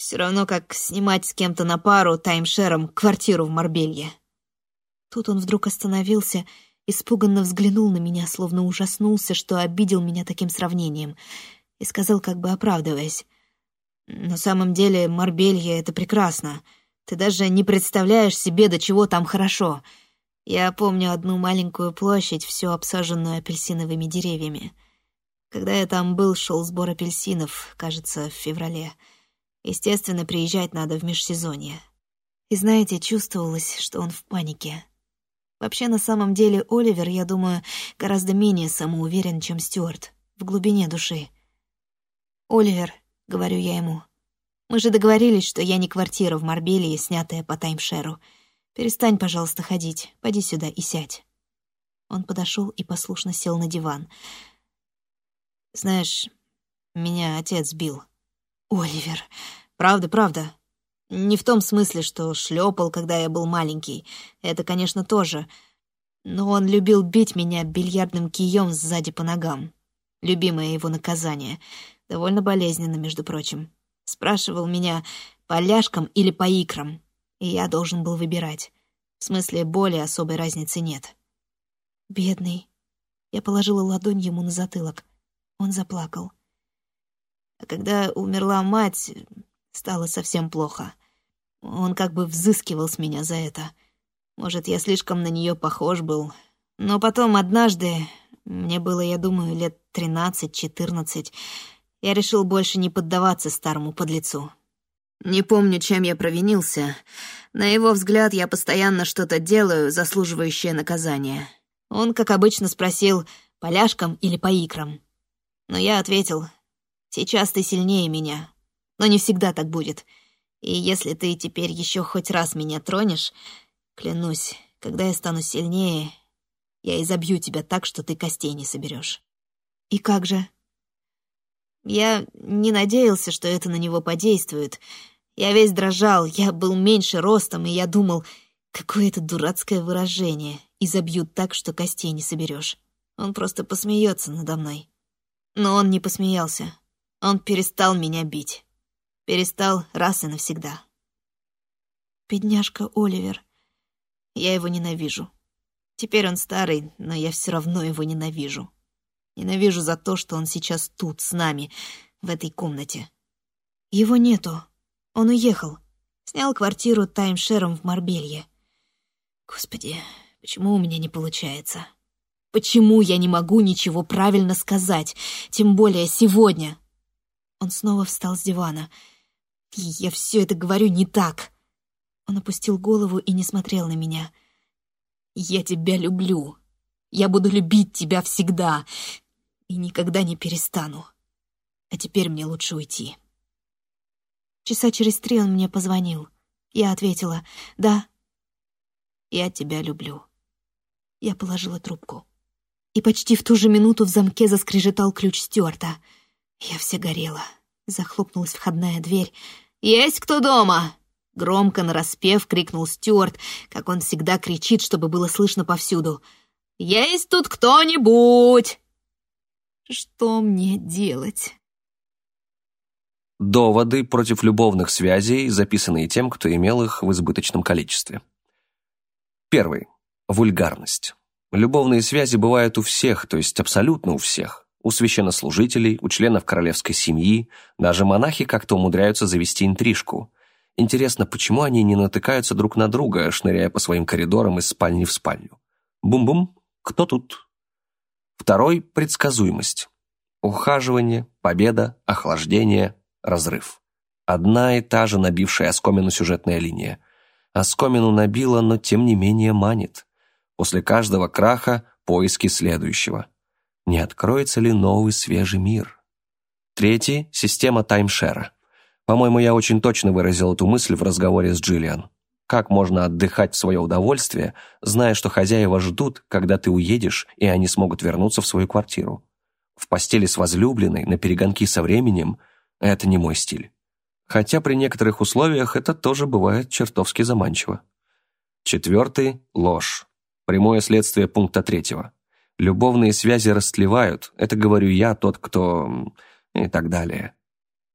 Все равно, как снимать с кем-то на пару таймшером квартиру в Марбелье. Тут он вдруг остановился, испуганно взглянул на меня, словно ужаснулся, что обидел меня таким сравнением, и сказал, как бы оправдываясь. «На самом деле Марбелье — это прекрасно. Ты даже не представляешь себе, до чего там хорошо. Я помню одну маленькую площадь, всю обсаженную апельсиновыми деревьями. Когда я там был, шел сбор апельсинов, кажется, в феврале. Естественно, приезжать надо в межсезонье. И знаете, чувствовалось, что он в панике. Вообще, на самом деле, Оливер, я думаю, гораздо менее самоуверен, чем Стюарт, в глубине души. «Оливер», — говорю я ему, — «мы же договорились, что я не квартира в Марбелии, снятая по таймшеру. Перестань, пожалуйста, ходить, поди сюда и сядь». Он подошел и послушно сел на диван. «Знаешь, меня отец бил». «Оливер, правда, правда. Не в том смысле, что шлепал, когда я был маленький. Это, конечно, тоже. Но он любил бить меня бильярдным кием сзади по ногам. Любимое его наказание. Довольно болезненно, между прочим. Спрашивал меня, по ляжкам или по икрам. И я должен был выбирать. В смысле, боли особой разницы нет. Бедный. Я положила ладонь ему на затылок. Он заплакал. А когда умерла мать, стало совсем плохо. Он как бы взыскивал с меня за это. Может, я слишком на нее похож был. Но потом однажды, мне было, я думаю, лет тринадцать-четырнадцать, я решил больше не поддаваться старому подлецу. Не помню, чем я провинился. На его взгляд, я постоянно что-то делаю, заслуживающее наказания. Он, как обычно, спросил, поляшкам или по икрам. Но я ответил, сейчас ты сильнее меня, но не всегда так будет. И если ты теперь еще хоть раз меня тронешь, клянусь, когда я стану сильнее, я изобью тебя так, что ты костей не соберешь. И как же? Я не надеялся, что это на него подействует. Я весь дрожал, я был меньше ростом, и я думал, какое это дурацкое выражение — изобьют так, что костей не соберешь. Он просто посмеется надо мной. Но он не посмеялся. Он перестал меня бить. Перестал раз и навсегда. Бедняжка Оливер. Я его ненавижу. Теперь он старый, но я все равно его ненавижу. Ненавижу за то, что он сейчас тут, с нами, в этой комнате. Его нету. Он уехал. Снял квартиру таймшером в Марбелье. Господи, почему у меня не получается? Почему я не могу ничего правильно сказать, тем более сегодня? Он снова встал с дивана — я все это говорю не так. Он опустил голову и не смотрел на меня. Я тебя люблю. Я буду любить тебя всегда и никогда не перестану. А теперь мне лучше уйти. Часа через три он мне позвонил. Я ответила «Да». «Я тебя люблю». Я положила трубку. И почти в ту же минуту в замке заскрежетал ключ Стюарта. Я вся горела. Захлопнулась входная дверь. «Есть кто дома?» Громко нараспев крикнул Стюарт, как он всегда кричит, чтобы было слышно повсюду. «Есть тут кто-нибудь?» «Что мне делать?» Доводы против любовных связей, записанные тем, кто имел их в избыточном количестве. Первый. Вульгарность. Любовные связи бывают у всех, то есть абсолютно у всех у священнослужителей, у членов королевской семьи, даже монахи как-то умудряются завести интрижку. Интересно, почему они не натыкаются друг на друга, шныряя по своим коридорам из спальни в спальню? Бум-бум, кто тут? Второй – предсказуемость. Ухаживание, победа, охлаждение, разрыв. Одна и та же набившая оскомину сюжетная линия. Оскомину набила, но тем не менее манит. После каждого краха – поиски следующего – не откроется ли новый свежий мир. Третий – система таймшера. По-моему, я очень точно выразил эту мысль в разговоре с Джиллиан. Как можно отдыхать в свое удовольствие, зная, что хозяева ждут, когда ты уедешь, и они смогут вернуться в свою квартиру? В постели с возлюбленной, на перегонки со временем – это не мой стиль. Хотя при некоторых условиях это тоже бывает чертовски заманчиво. Четвертый – ложь. Прямое следствие пункта третьего. Любовные связи растлевают, это говорю я, тот, кто... и так далее.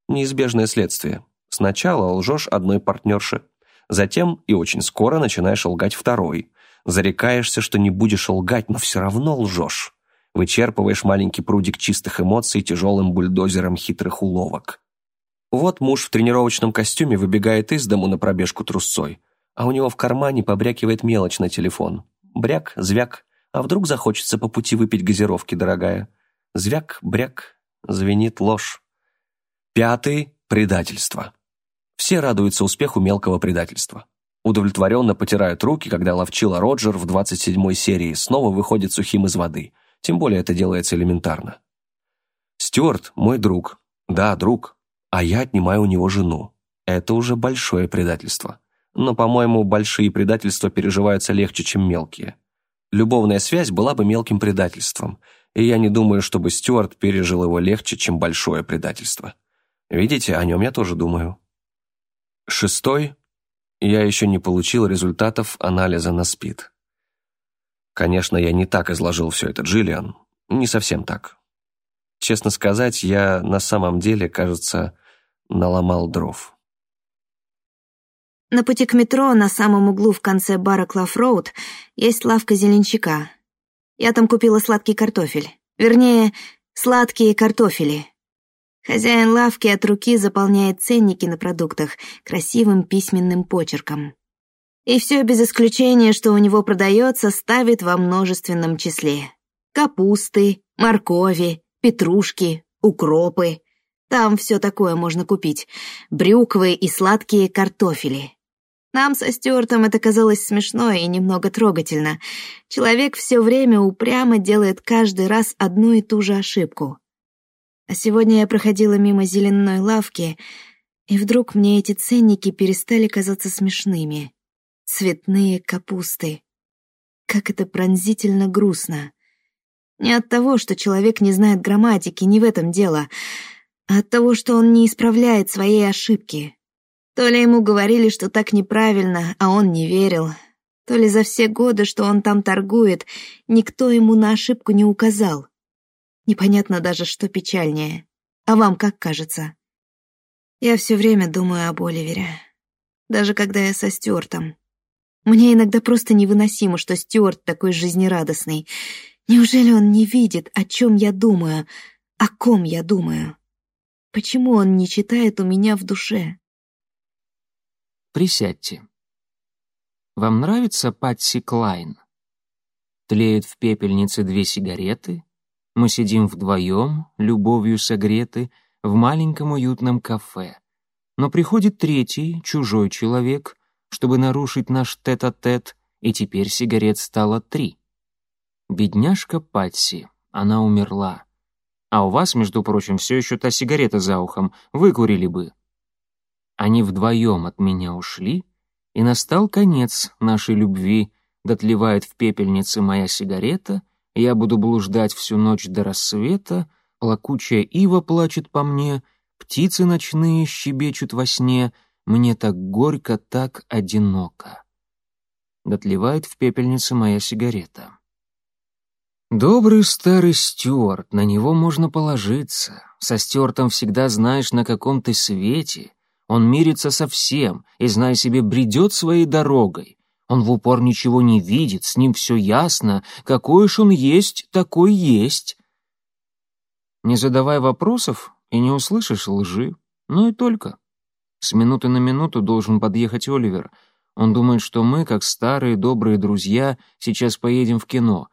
Неизбежное следствие. Сначала лжешь одной партнерше, затем и очень скоро начинаешь лгать второй. Зарекаешься, что не будешь лгать, но все равно лжешь. Вычерпываешь маленький прудик чистых эмоций тяжелым бульдозером хитрых уловок. Вот муж в тренировочном костюме выбегает из дому на пробежку трусцой, а у него в кармане побрякивает мелочь на телефон. Бряк, звяк, а вдруг захочется по пути выпить газировки, дорогая. Звяк, бряк, звенит ложь. Пятый – предательство. Все радуются успеху мелкого предательства. Удовлетворенно потирают руки, когда ловчила Роджер в 27-й серии снова выходит сухим из воды. Тем более это делается элементарно. Стюарт – мой друг. Да, друг. А я отнимаю у него жену. Это уже большое предательство. Но, по-моему, большие предательства переживаются легче, чем мелкие. Любовная связь была бы мелким предательством, и я не думаю, чтобы Стюарт пережил его легче, чем большое предательство. Видите, о нем я тоже думаю. Шестой. Я еще не получил результатов анализа на СПИД. Конечно, я не так изложил все это Джиллиан. Не совсем так. Честно сказать, я на самом деле, кажется, наломал дров. На пути к метро на самом углу в конце Барраклаф-Роуд есть лавка зеленщика. Я там купила сладкий картофель. Вернее, сладкие картофели. Хозяин лавки от руки заполняет ценники на продуктах красивым письменным почерком. И все без исключения, что у него продается, ставит во множественном числе. Капусты, моркови, петрушки, укропы. Там все такое можно купить. Брюквы и сладкие картофели. Нам со Стюартом это казалось смешно и немного трогательно. Человек все время упрямо делает каждый раз одну и ту же ошибку. А сегодня я проходила мимо зеленой лавки, и вдруг мне эти ценники перестали казаться смешными. Цветные капусты. Как это пронзительно грустно. Не от того, что человек не знает грамматики, не в этом дело, а от того, что он не исправляет своей ошибки, то ли ему говорили, что так неправильно, а он не верил, то ли за все годы, что он там торгует, никто ему на ошибку не указал. Непонятно даже, что печальнее. А вам как кажется? Я все время думаю об Оливере. Даже когда я со Стюартом. Мне иногда просто невыносимо, что Стюарт такой жизнерадостный. Неужели он не видит, о чем я думаю, о ком я думаю? Почему он не читает у меня в душе? Присядьте. Вам нравится Патси Клайн? Тлеют в пепельнице две сигареты. Мы сидим вдвоем, любовью согреты, в маленьком уютном кафе. Но приходит третий, чужой человек, чтобы нарушить наш тет-а-тет, -тет, и теперь сигарет стало три. Бедняжка Патси, она умерла. А у вас, между прочим, все еще та сигарета за ухом, выкурили бы. Они вдвоем от меня ушли, и настал конец нашей любви, дотлевает в пепельнице моя сигарета, я буду блуждать всю ночь до рассвета, плакучая ива плачет по мне, птицы ночные щебечут во сне, мне так горько, так одиноко. Дотлевает в пепельнице моя сигарета. Добрый старый Стюарт, на него можно положиться. Со Стюартом всегда знаешь, на каком ты свете — он мирится со всем и, зная себе, бредет своей дорогой. Он в упор ничего не видит, с ним все ясно. Какой уж он есть, такой есть. Не задавай вопросов, и не услышишь лжи. Ну и только. С минуты на минуту должен подъехать Оливер. Он думает, что мы, как старые добрые друзья, сейчас поедем в кино.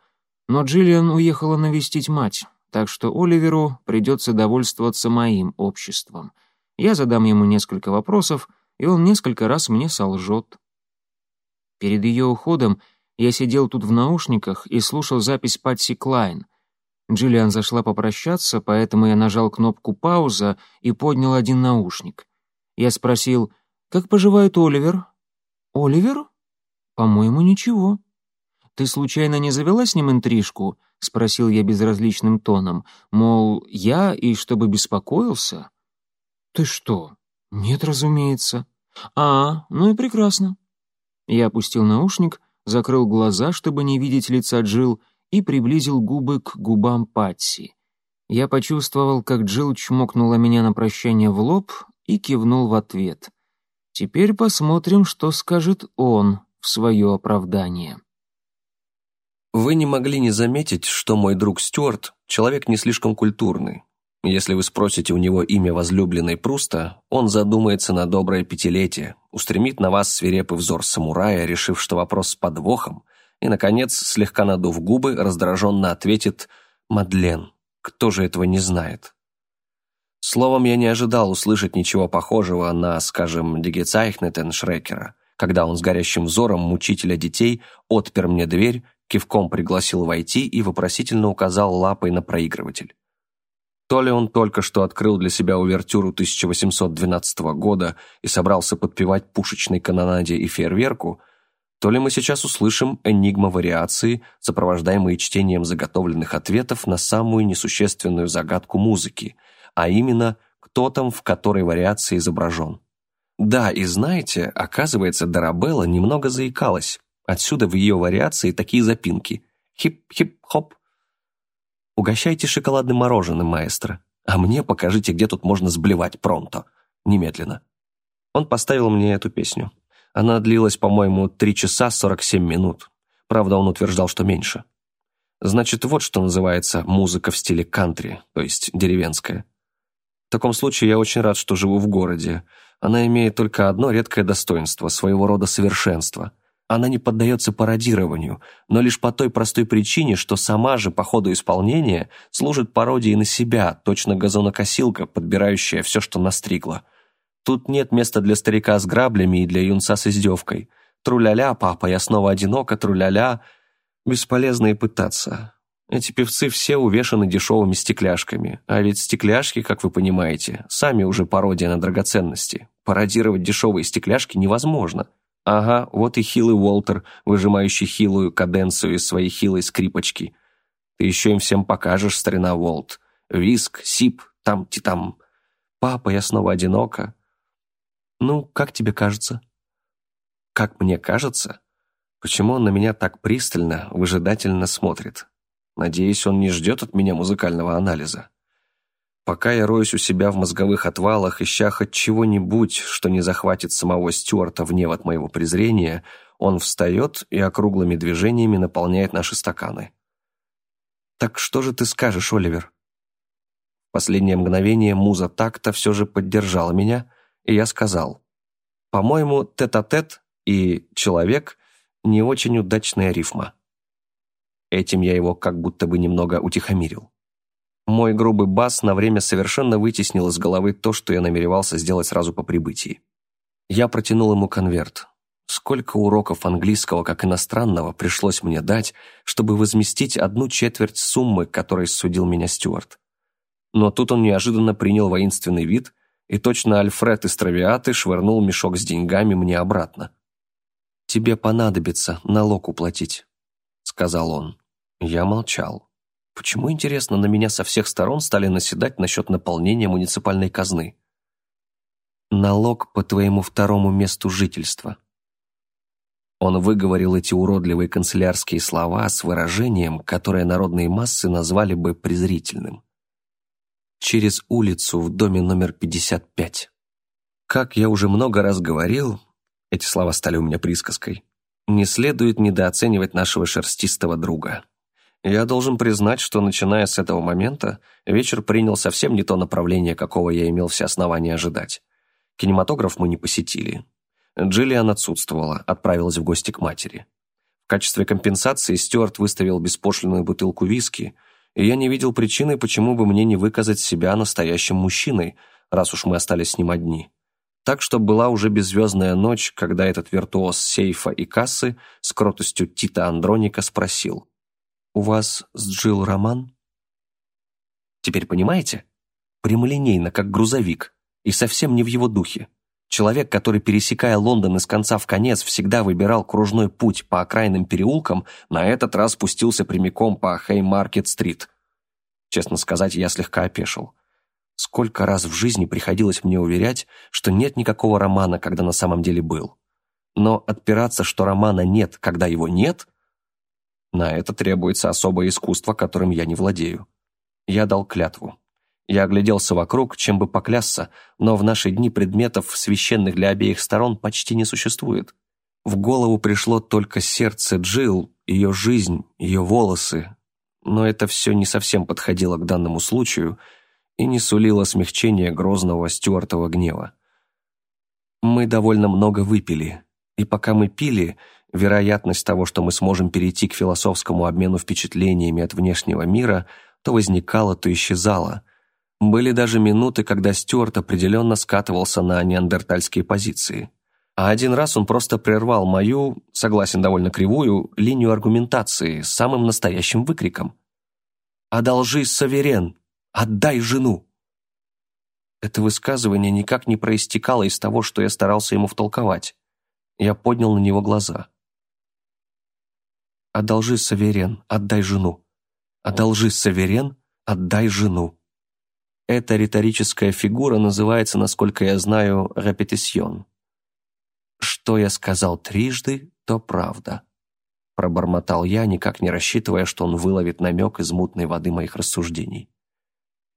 Но Джиллиан уехала навестить мать, так что Оливеру придется довольствоваться моим обществом — я задам ему несколько вопросов, и он несколько раз мне солжет. Перед ее уходом я сидел тут в наушниках и слушал запись Патси Клайн. Джиллиан зашла попрощаться, поэтому я нажал кнопку «пауза» и поднял один наушник. Я спросил, «Как поживает Оливер?» «Оливер? По-моему, ничего». «Ты случайно не завела с ним интрижку?» — спросил я безразличным тоном. «Мол, я и чтобы беспокоился?» «Ты что?» «Нет, разумеется». «А, ну и прекрасно». Я опустил наушник, закрыл глаза, чтобы не видеть лица Джил, и приблизил губы к губам Патси. Я почувствовал, как Джил чмокнула меня на прощание в лоб и кивнул в ответ. Теперь посмотрим, что скажет он в свое оправдание. Вы не могли не заметить, что мой друг Стюарт – человек не слишком культурный. Если вы спросите у него имя возлюбленной Пруста, он задумается на доброе пятилетие, устремит на вас свирепый взор самурая, решив, что вопрос с подвохом, и, наконец, слегка надув губы, раздраженно ответит «Мадлен, кто же этого не знает?» Словом, я не ожидал услышать ничего похожего на, скажем, Дигецайхнетен Шрекера, когда он с горящим взором мучителя детей отпер мне дверь, кивком пригласил войти и вопросительно указал лапой на проигрыватель. То ли он только что открыл для себя увертюру 1812 года и собрался подпевать пушечной канонаде и фейерверку, то ли мы сейчас услышим энигма вариации, сопровождаемые чтением заготовленных ответов на самую несущественную загадку музыки, а именно, кто там в которой вариации изображен. Да, и знаете, оказывается, Дорабелла немного заикалась. Отсюда в ее вариации такие запинки. Хип-хип-хоп, Угощайте шоколадным мороженым, маэстро. А мне покажите, где тут можно сблевать pronto. Немедленно. Он поставил мне эту песню. Она длилась, по-моему, 3 часа 47 минут. Правда, он утверждал, что меньше. Значит, вот что называется музыка в стиле кантри, то есть деревенская. В таком случае я очень рад, что живу в городе. Она имеет только одно редкое достоинство, своего рода совершенство – она не поддается пародированию, но лишь по той простой причине, что сама же по ходу исполнения служит пародией на себя, точно газонокосилка, подбирающая все, что настригла. Тут нет места для старика с граблями и для юнца с издевкой. Труляля, папа, я снова одинока, труляля. Бесполезно и пытаться. Эти певцы все увешаны дешевыми стекляшками, а ведь стекляшки, как вы понимаете, сами уже пародия на драгоценности. Пародировать дешевые стекляшки невозможно. Ага, вот и хилый Уолтер, выжимающий хилую каденцию из своей хилой скрипочки. Ты еще им всем покажешь, старина Уолт. Виск, сип, там-ти-там. Папа, я снова одинока. Ну, как тебе кажется? Как мне кажется? Почему он на меня так пристально, выжидательно смотрит? Надеюсь, он не ждет от меня музыкального анализа. Пока я роюсь у себя в мозговых отвалах, ища хоть чего-нибудь, что не захватит самого Стюарта вне от моего презрения, он встает и округлыми движениями наполняет наши стаканы. «Так что же ты скажешь, Оливер?» В последнее мгновение муза такта все же поддержала меня, и я сказал, «По-моему, тет-а-тет и «человек» — не очень удачная рифма». Этим я его как будто бы немного утихомирил. Мой грубый бас на время совершенно вытеснил из головы то, что я намеревался сделать сразу по прибытии. Я протянул ему конверт. Сколько уроков английского, как иностранного, пришлось мне дать, чтобы возместить одну четверть суммы, которой судил меня Стюарт. Но тут он неожиданно принял воинственный вид и точно Альфред из Травиаты швырнул мешок с деньгами мне обратно. «Тебе понадобится налог уплатить», — сказал он. Я молчал. Почему, интересно, на меня со всех сторон стали наседать насчет наполнения муниципальной казны? Налог по твоему второму месту жительства. Он выговорил эти уродливые канцелярские слова с выражением, которое народные массы назвали бы презрительным. Через улицу в доме номер 55. Как я уже много раз говорил, эти слова стали у меня присказкой, не следует недооценивать нашего шерстистого друга. Я должен признать, что, начиная с этого момента, вечер принял совсем не то направление, какого я имел все основания ожидать. Кинематограф мы не посетили. Джиллиан отсутствовала, отправилась в гости к матери. В качестве компенсации Стюарт выставил беспошлинную бутылку виски, и я не видел причины, почему бы мне не выказать себя настоящим мужчиной, раз уж мы остались с ним одни. Так что была уже беззвездная ночь, когда этот виртуоз сейфа и кассы с кротостью Тита Андроника спросил «У вас с Джилл роман?» Теперь понимаете? Прямолинейно, как грузовик, и совсем не в его духе. Человек, который, пересекая Лондон из конца в конец, всегда выбирал кружной путь по окраинным переулкам, на этот раз спустился прямиком по Хеймаркет-стрит. Честно сказать, я слегка опешил. Сколько раз в жизни приходилось мне уверять, что нет никакого романа, когда на самом деле был. Но отпираться, что романа нет, когда его нет, на это требуется особое искусство, которым я не владею. Я дал клятву. Я огляделся вокруг, чем бы поклясться, но в наши дни предметов, священных для обеих сторон, почти не существует. В голову пришло только сердце Джилл, ее жизнь, ее волосы, но это все не совсем подходило к данному случаю и не сулило смягчения грозного Стюартова гнева. Мы довольно много выпили, и пока мы пили, вероятность того, что мы сможем перейти к философскому обмену впечатлениями от внешнего мира, то возникала, то исчезала. Были даже минуты, когда Стюарт определенно скатывался на неандертальские позиции. А один раз он просто прервал мою, согласен, довольно кривую, линию аргументации с самым настоящим выкриком. «Одолжи, Саверен! Отдай жену!» Это высказывание никак не проистекало из того, что я старался ему втолковать. Я поднял на него глаза. «Одолжи, Саверен, отдай жену! Одолжи, Саверен, отдай жену!» Эта риторическая фигура называется, насколько я знаю, репетисьон. «Что я сказал трижды, то правда», — пробормотал я, никак не рассчитывая, что он выловит намек из мутной воды моих рассуждений.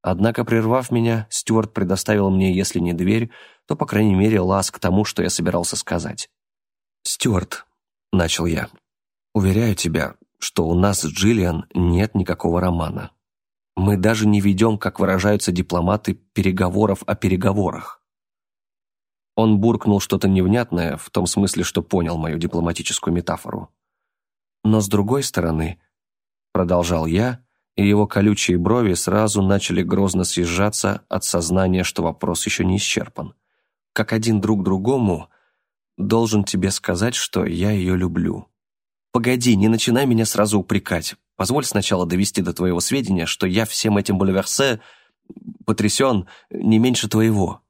Однако, прервав меня, Стюарт предоставил мне, если не дверь, то, по крайней мере, лаз к тому, что я собирался сказать. «Стюарт», — начал я, — «уверяю тебя, что у нас с Джиллиан нет никакого романа. Мы даже не ведем, как выражаются дипломаты, переговоров о переговорах. Он буркнул что-то невнятное, в том смысле, что понял мою дипломатическую метафору. Но с другой стороны, продолжал я, и его колючие брови сразу начали грозно съезжаться от сознания, что вопрос еще не исчерпан. Как один друг другому, должен тебе сказать, что я ее люблю. Погоди, не начинай меня сразу упрекать. Позволь сначала довести до твоего сведения, что я всем этим бульверсе потрясен не меньше твоего.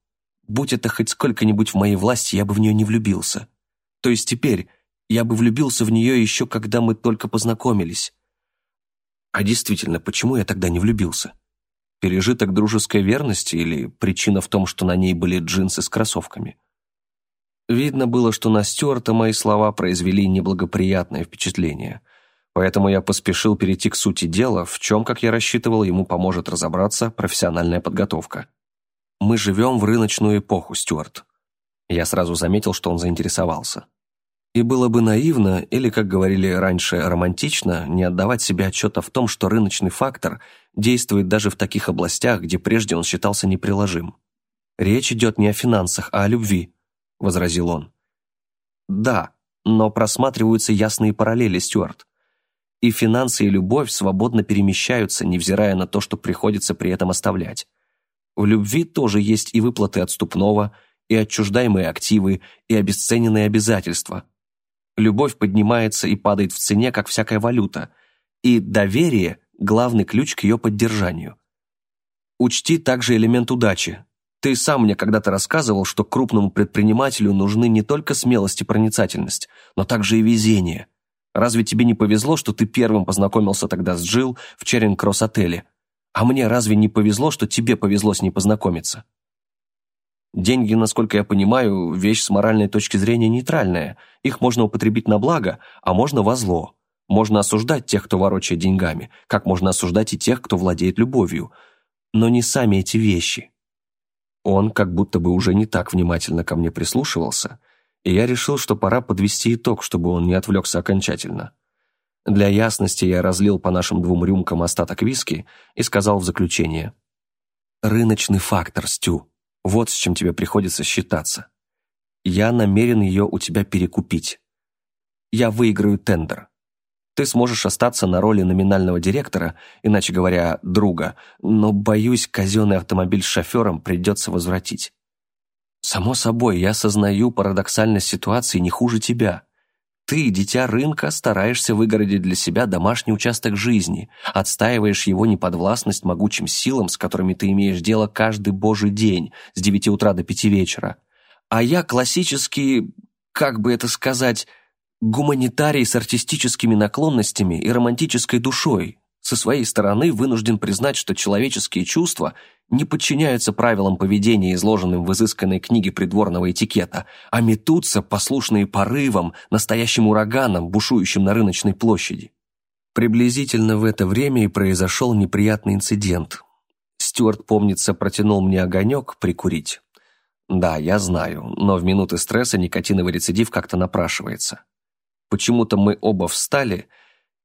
Будь это хоть сколько-нибудь в моей власти, я бы в нее не влюбился. То есть теперь я бы влюбился в нее еще, когда мы только познакомились. А действительно, почему я тогда не влюбился? Пережиток дружеской верности или причина в том, что на ней были джинсы с кроссовками? Видно было, что на Стюарта мои слова произвели неблагоприятное впечатление, поэтому я поспешил перейти к сути дела, в чем, как я рассчитывал, ему поможет разобраться профессиональная подготовка. Мы живем в рыночную эпоху, Стюарт. Я сразу заметил, что он заинтересовался. И было бы наивно, или, как говорили раньше, романтично, не отдавать себе отчета в том, что рыночный фактор действует даже в таких областях, где прежде он считался неприложим. «Речь идет не о финансах, а о любви», — возразил он. «Да, но просматриваются ясные параллели, Стюарт. И финансы и любовь свободно перемещаются, невзирая на то, что приходится при этом оставлять. В любви тоже есть и выплаты отступного, и отчуждаемые активы, и обесцененные обязательства. Любовь поднимается и падает в цене, как всякая валюта, и доверие – главный ключ к ее поддержанию. Учти также элемент удачи. Ты сам мне когда-то рассказывал, что крупному предпринимателю нужны не только смелость и проницательность, но также и везение. Разве тебе не повезло, что ты первым познакомился тогда с Джилл в Черинг-Кросс-отеле? А мне разве не повезло, что тебе повезло с ней познакомиться? Деньги, насколько я понимаю, вещь с моральной точки зрения нейтральная. Их можно употребить на благо, а можно во зло. Можно осуждать тех, кто ворочает деньгами, как можно осуждать и тех, кто владеет любовью. Но не сами эти вещи. Он как будто бы уже не так внимательно ко мне прислушивался, и я решил, что пора подвести итог, чтобы он не отвлекся окончательно. Для ясности я разлил по нашим двум рюмкам остаток виски и сказал в заключение. «Рыночный фактор, Стю. Вот с чем тебе приходится считаться. Я намерен ее у тебя перекупить. Я выиграю тендер. Ты сможешь остаться на роли номинального директора, иначе говоря, друга, но, боюсь, казенный автомобиль с шофером придется возвратить. Само собой, я осознаю парадоксальность ситуации не хуже тебя. Ты, дитя рынка, стараешься выгородить для себя домашний участок жизни, отстаиваешь его неподвластность могучим силам, с которыми ты имеешь дело каждый божий день с девяти утра до пяти вечера. А я классический, как бы это сказать, гуманитарий с артистическими наклонностями и романтической душой, со своей стороны вынужден признать, что человеческие чувства не подчиняются правилам поведения, изложенным в изысканной книге придворного этикета, а метутся, послушные порывам, настоящим ураганом, бушующим на рыночной площади. Приблизительно в это время и произошел неприятный инцидент. Стюарт, помнится, протянул мне огонек прикурить. Да, я знаю, но в минуты стресса никотиновый рецидив как-то напрашивается. Почему-то мы оба встали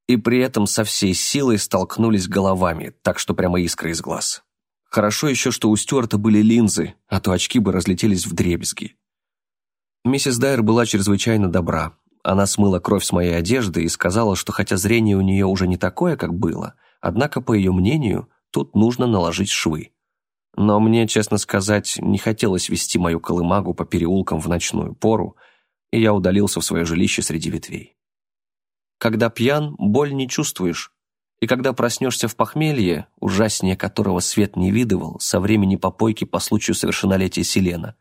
и при этом со всей силой столкнулись головами, так что прямо искры из глаз. Хорошо еще, что у Стюарта были линзы, а то очки бы разлетелись в дребезги. Миссис Дайер была чрезвычайно добра. Она смыла кровь с моей одежды и сказала, что хотя зрение у нее уже не такое, как было, однако, по ее мнению, тут нужно наложить швы. Но мне, честно сказать, не хотелось вести мою колымагу по переулкам в ночную пору, и я удалился в свое жилище среди ветвей. Когда пьян, боль не чувствуешь, и когда проснешься в похмелье, ужаснее которого свет не видывал со времени попойки по случаю совершеннолетия Селена,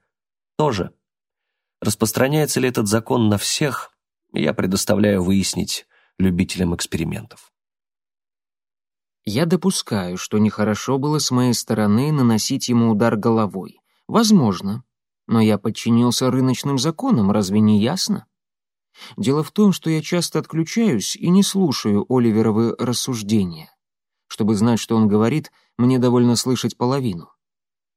тоже. Распространяется ли этот закон на всех, я предоставляю выяснить любителям экспериментов. Я допускаю, что нехорошо было с моей стороны наносить ему удар головой. Возможно. Но я подчинился рыночным законам, разве не ясно? Дело в том, что я часто отключаюсь и не слушаю Оливеровы рассуждения. Чтобы знать, что он говорит, мне довольно слышать половину.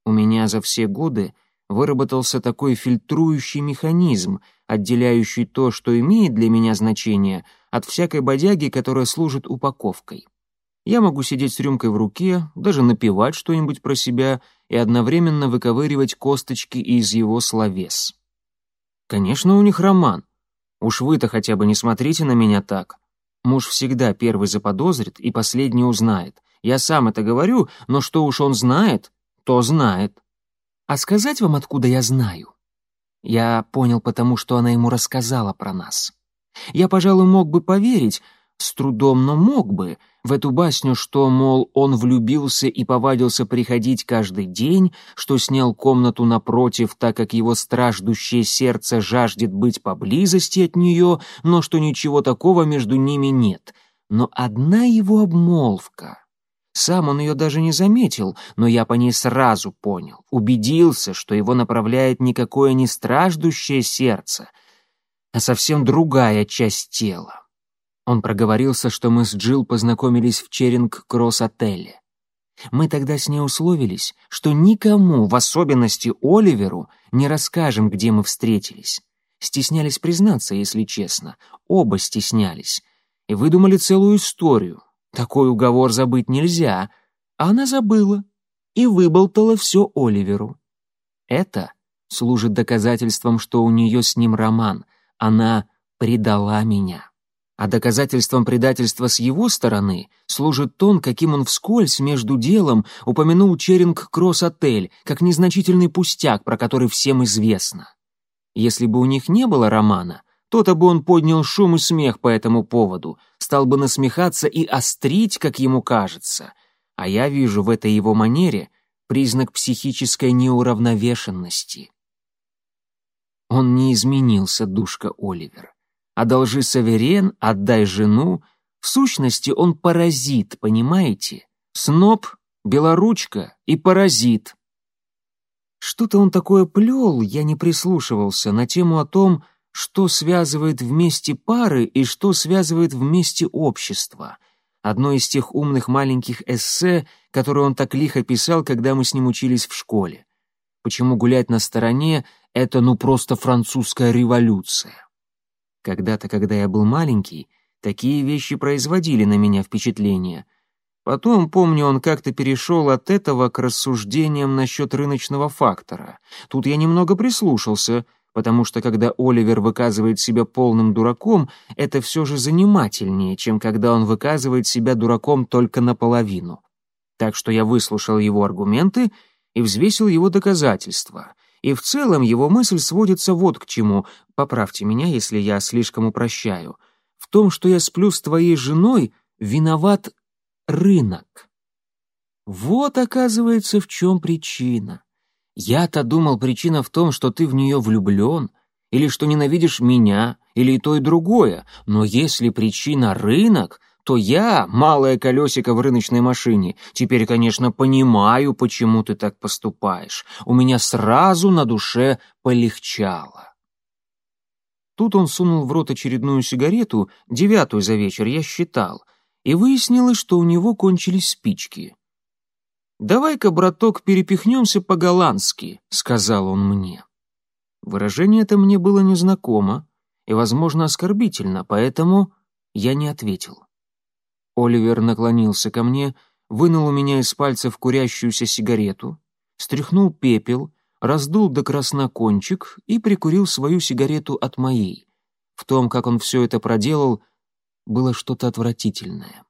У меня за все годы выработался такой фильтрующий механизм, отделяющий то, что имеет для меня значение, от всякой бодяги, которая служит упаковкой. Я могу сидеть с рюмкой в руке, даже напевать что-нибудь про себя и одновременно выковыривать косточки из его словес. Конечно, у них роман. Уж вы-то хотя бы не смотрите на меня так. Муж всегда первый заподозрит и последний узнает. Я сам это говорю, но что уж он знает, то знает. А сказать вам, откуда я знаю? Я понял потому, что она ему рассказала про нас. Я, пожалуй, мог бы поверить, с трудом, но мог бы, в эту басню, что, мол, он влюбился и повадился приходить каждый день, что снял комнату напротив, так как его страждущее сердце жаждет быть поблизости от нее, но что ничего такого между ними нет. Но одна его обмолвка. Сам он ее даже не заметил, но я по ней сразу понял, убедился, что его направляет никакое не страждущее сердце, а совсем другая часть тела. Он проговорился, что мы с Джилл познакомились в Черинг-Кросс-отеле. Мы тогда с ней условились, что никому, в особенности Оливеру, не расскажем, где мы встретились. Стеснялись признаться, если честно. Оба стеснялись. И выдумали целую историю. Такой уговор забыть нельзя. А она забыла и выболтала все Оливеру. Это служит доказательством, что у нее с ним роман. Она предала меня. А доказательством предательства с его стороны служит тон, каким он вскользь между делом упомянул Черинг-Кросс-отель, как незначительный пустяк, про который всем известно. Если бы у них не было романа, то-то бы он поднял шум и смех по этому поводу, стал бы насмехаться и острить, как ему кажется. А я вижу в этой его манере признак психической неуравновешенности. Он не изменился, душка Оливер. Одолжи саверен, отдай жену. В сущности, он паразит, понимаете? Сноб, белоручка и паразит. Что-то он такое плел, я не прислушивался, на тему о том, что связывает вместе пары и что связывает вместе общество. Одно из тех умных маленьких эссе, которые он так лихо писал, когда мы с ним учились в школе. Почему гулять на стороне — это ну просто французская революция. Когда-то, когда я был маленький, такие вещи производили на меня впечатление. Потом, помню, он как-то перешел от этого к рассуждениям насчет рыночного фактора. Тут я немного прислушался, потому что когда Оливер выказывает себя полным дураком, это все же занимательнее, чем когда он выказывает себя дураком только наполовину. Так что я выслушал его аргументы и взвесил его доказательства — и в целом его мысль сводится вот к чему, поправьте меня, если я слишком упрощаю, в том, что я сплю с твоей женой, виноват рынок. Вот, оказывается, в чем причина. Я-то думал, причина в том, что ты в нее влюблен, или что ненавидишь меня, или и то, и другое, но если причина рынок, то я, малое колесико в рыночной машине, теперь, конечно, понимаю, почему ты так поступаешь. У меня сразу на душе полегчало. Тут он сунул в рот очередную сигарету, девятую за вечер, я считал, и выяснилось, что у него кончились спички. «Давай-ка, браток, перепихнемся по-голландски», — сказал он мне. Выражение это мне было незнакомо и, возможно, оскорбительно, поэтому я не ответил. Оливер наклонился ко мне, вынул у меня из пальцев курящуюся сигарету, стряхнул пепел, раздул до красна кончик и прикурил свою сигарету от моей. В том, как он все это проделал, было что-то отвратительное.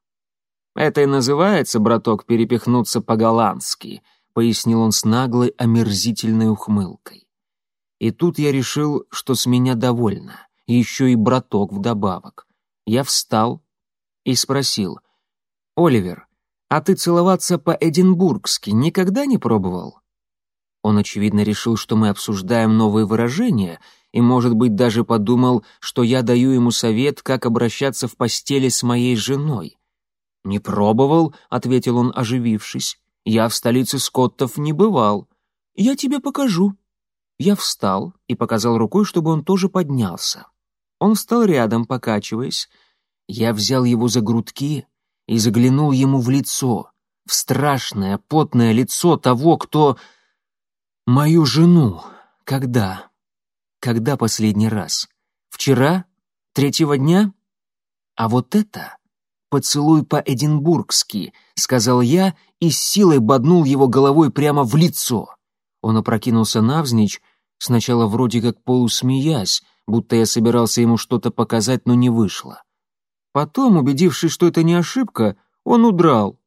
«Это и называется, браток, перепихнуться по-голландски», — пояснил он с наглой, омерзительной ухмылкой. И тут я решил, что с меня довольно, еще и браток вдобавок. Я встал и спросил, «Оливер, а ты целоваться по-эдинбургски никогда не пробовал?» Он, очевидно, решил, что мы обсуждаем новые выражения, и, может быть, даже подумал, что я даю ему совет, как обращаться в постели с моей женой. «Не пробовал», — ответил он, оживившись. «Я в столице Скоттов не бывал. Я тебе покажу». Я встал и показал рукой, чтобы он тоже поднялся. Он встал рядом, покачиваясь. Я взял его за грудки и заглянул ему в лицо, в страшное, потное лицо того, кто... Мою жену. Когда? Когда последний раз? Вчера? Третьего дня? А вот это поцелуй по-эдинбургски, сказал я и с силой боднул его головой прямо в лицо. Он опрокинулся навзничь, сначала вроде как полусмеясь, будто я собирался ему что-то показать, но не вышло. Потом, убедившись, что это не ошибка, он удрал.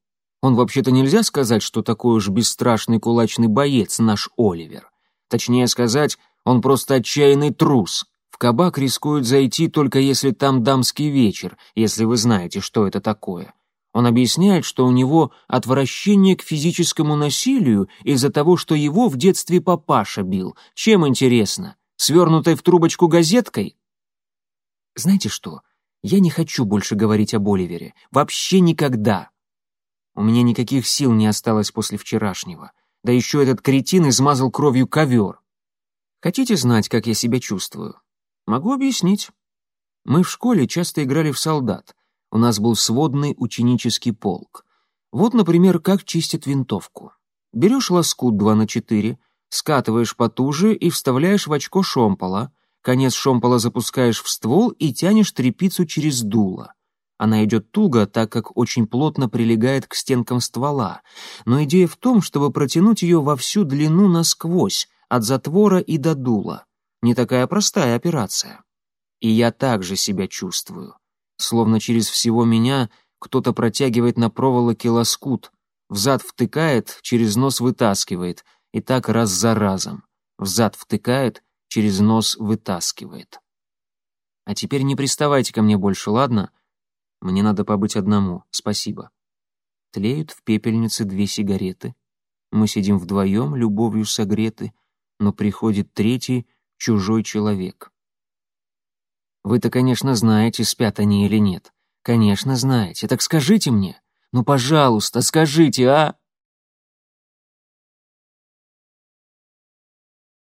Он вообще-то нельзя сказать, что такой уж бесстрашный кулачный боец наш Оливер. Точнее сказать, он просто отчаянный трус. В кабак рискует зайти только если там дамский вечер, если вы знаете, что это такое. Он объясняет, что у него отвращение к физическому насилию из-за того, что его в детстве папаша бил. Чем интересно? Свернутой в трубочку газеткой? Знаете что? Я не хочу больше говорить об Оливере. Вообще никогда. У меня никаких сил не осталось после вчерашнего. Да еще этот кретин измазал кровью ковер. Хотите знать, как я себя чувствую? Могу объяснить. Мы в школе часто играли в солдат. У нас был сводный ученический полк. Вот, например, как чистят винтовку. Берешь лоскут 2 на 4, скатываешь потуже и вставляешь в очко шомпола, конец шомпола запускаешь в ствол и тянешь трепицу через дуло. Она идет туго, так как очень плотно прилегает к стенкам ствола, но идея в том, чтобы протянуть ее во всю длину насквозь, от затвора и до дула. Не такая простая операция. И я также себя чувствую словно через всего меня кто-то протягивает на проволоке лоскут, взад втыкает, через нос вытаскивает, и так раз за разом. Взад втыкает, через нос вытаскивает. А теперь не приставайте ко мне больше, ладно? Мне надо побыть одному, спасибо. Тлеют в пепельнице две сигареты. Мы сидим вдвоем, любовью согреты, но приходит третий, чужой человек. Вы-то, конечно, знаете, спят они или нет. Конечно, знаете. Так скажите мне. Ну, пожалуйста, скажите, а?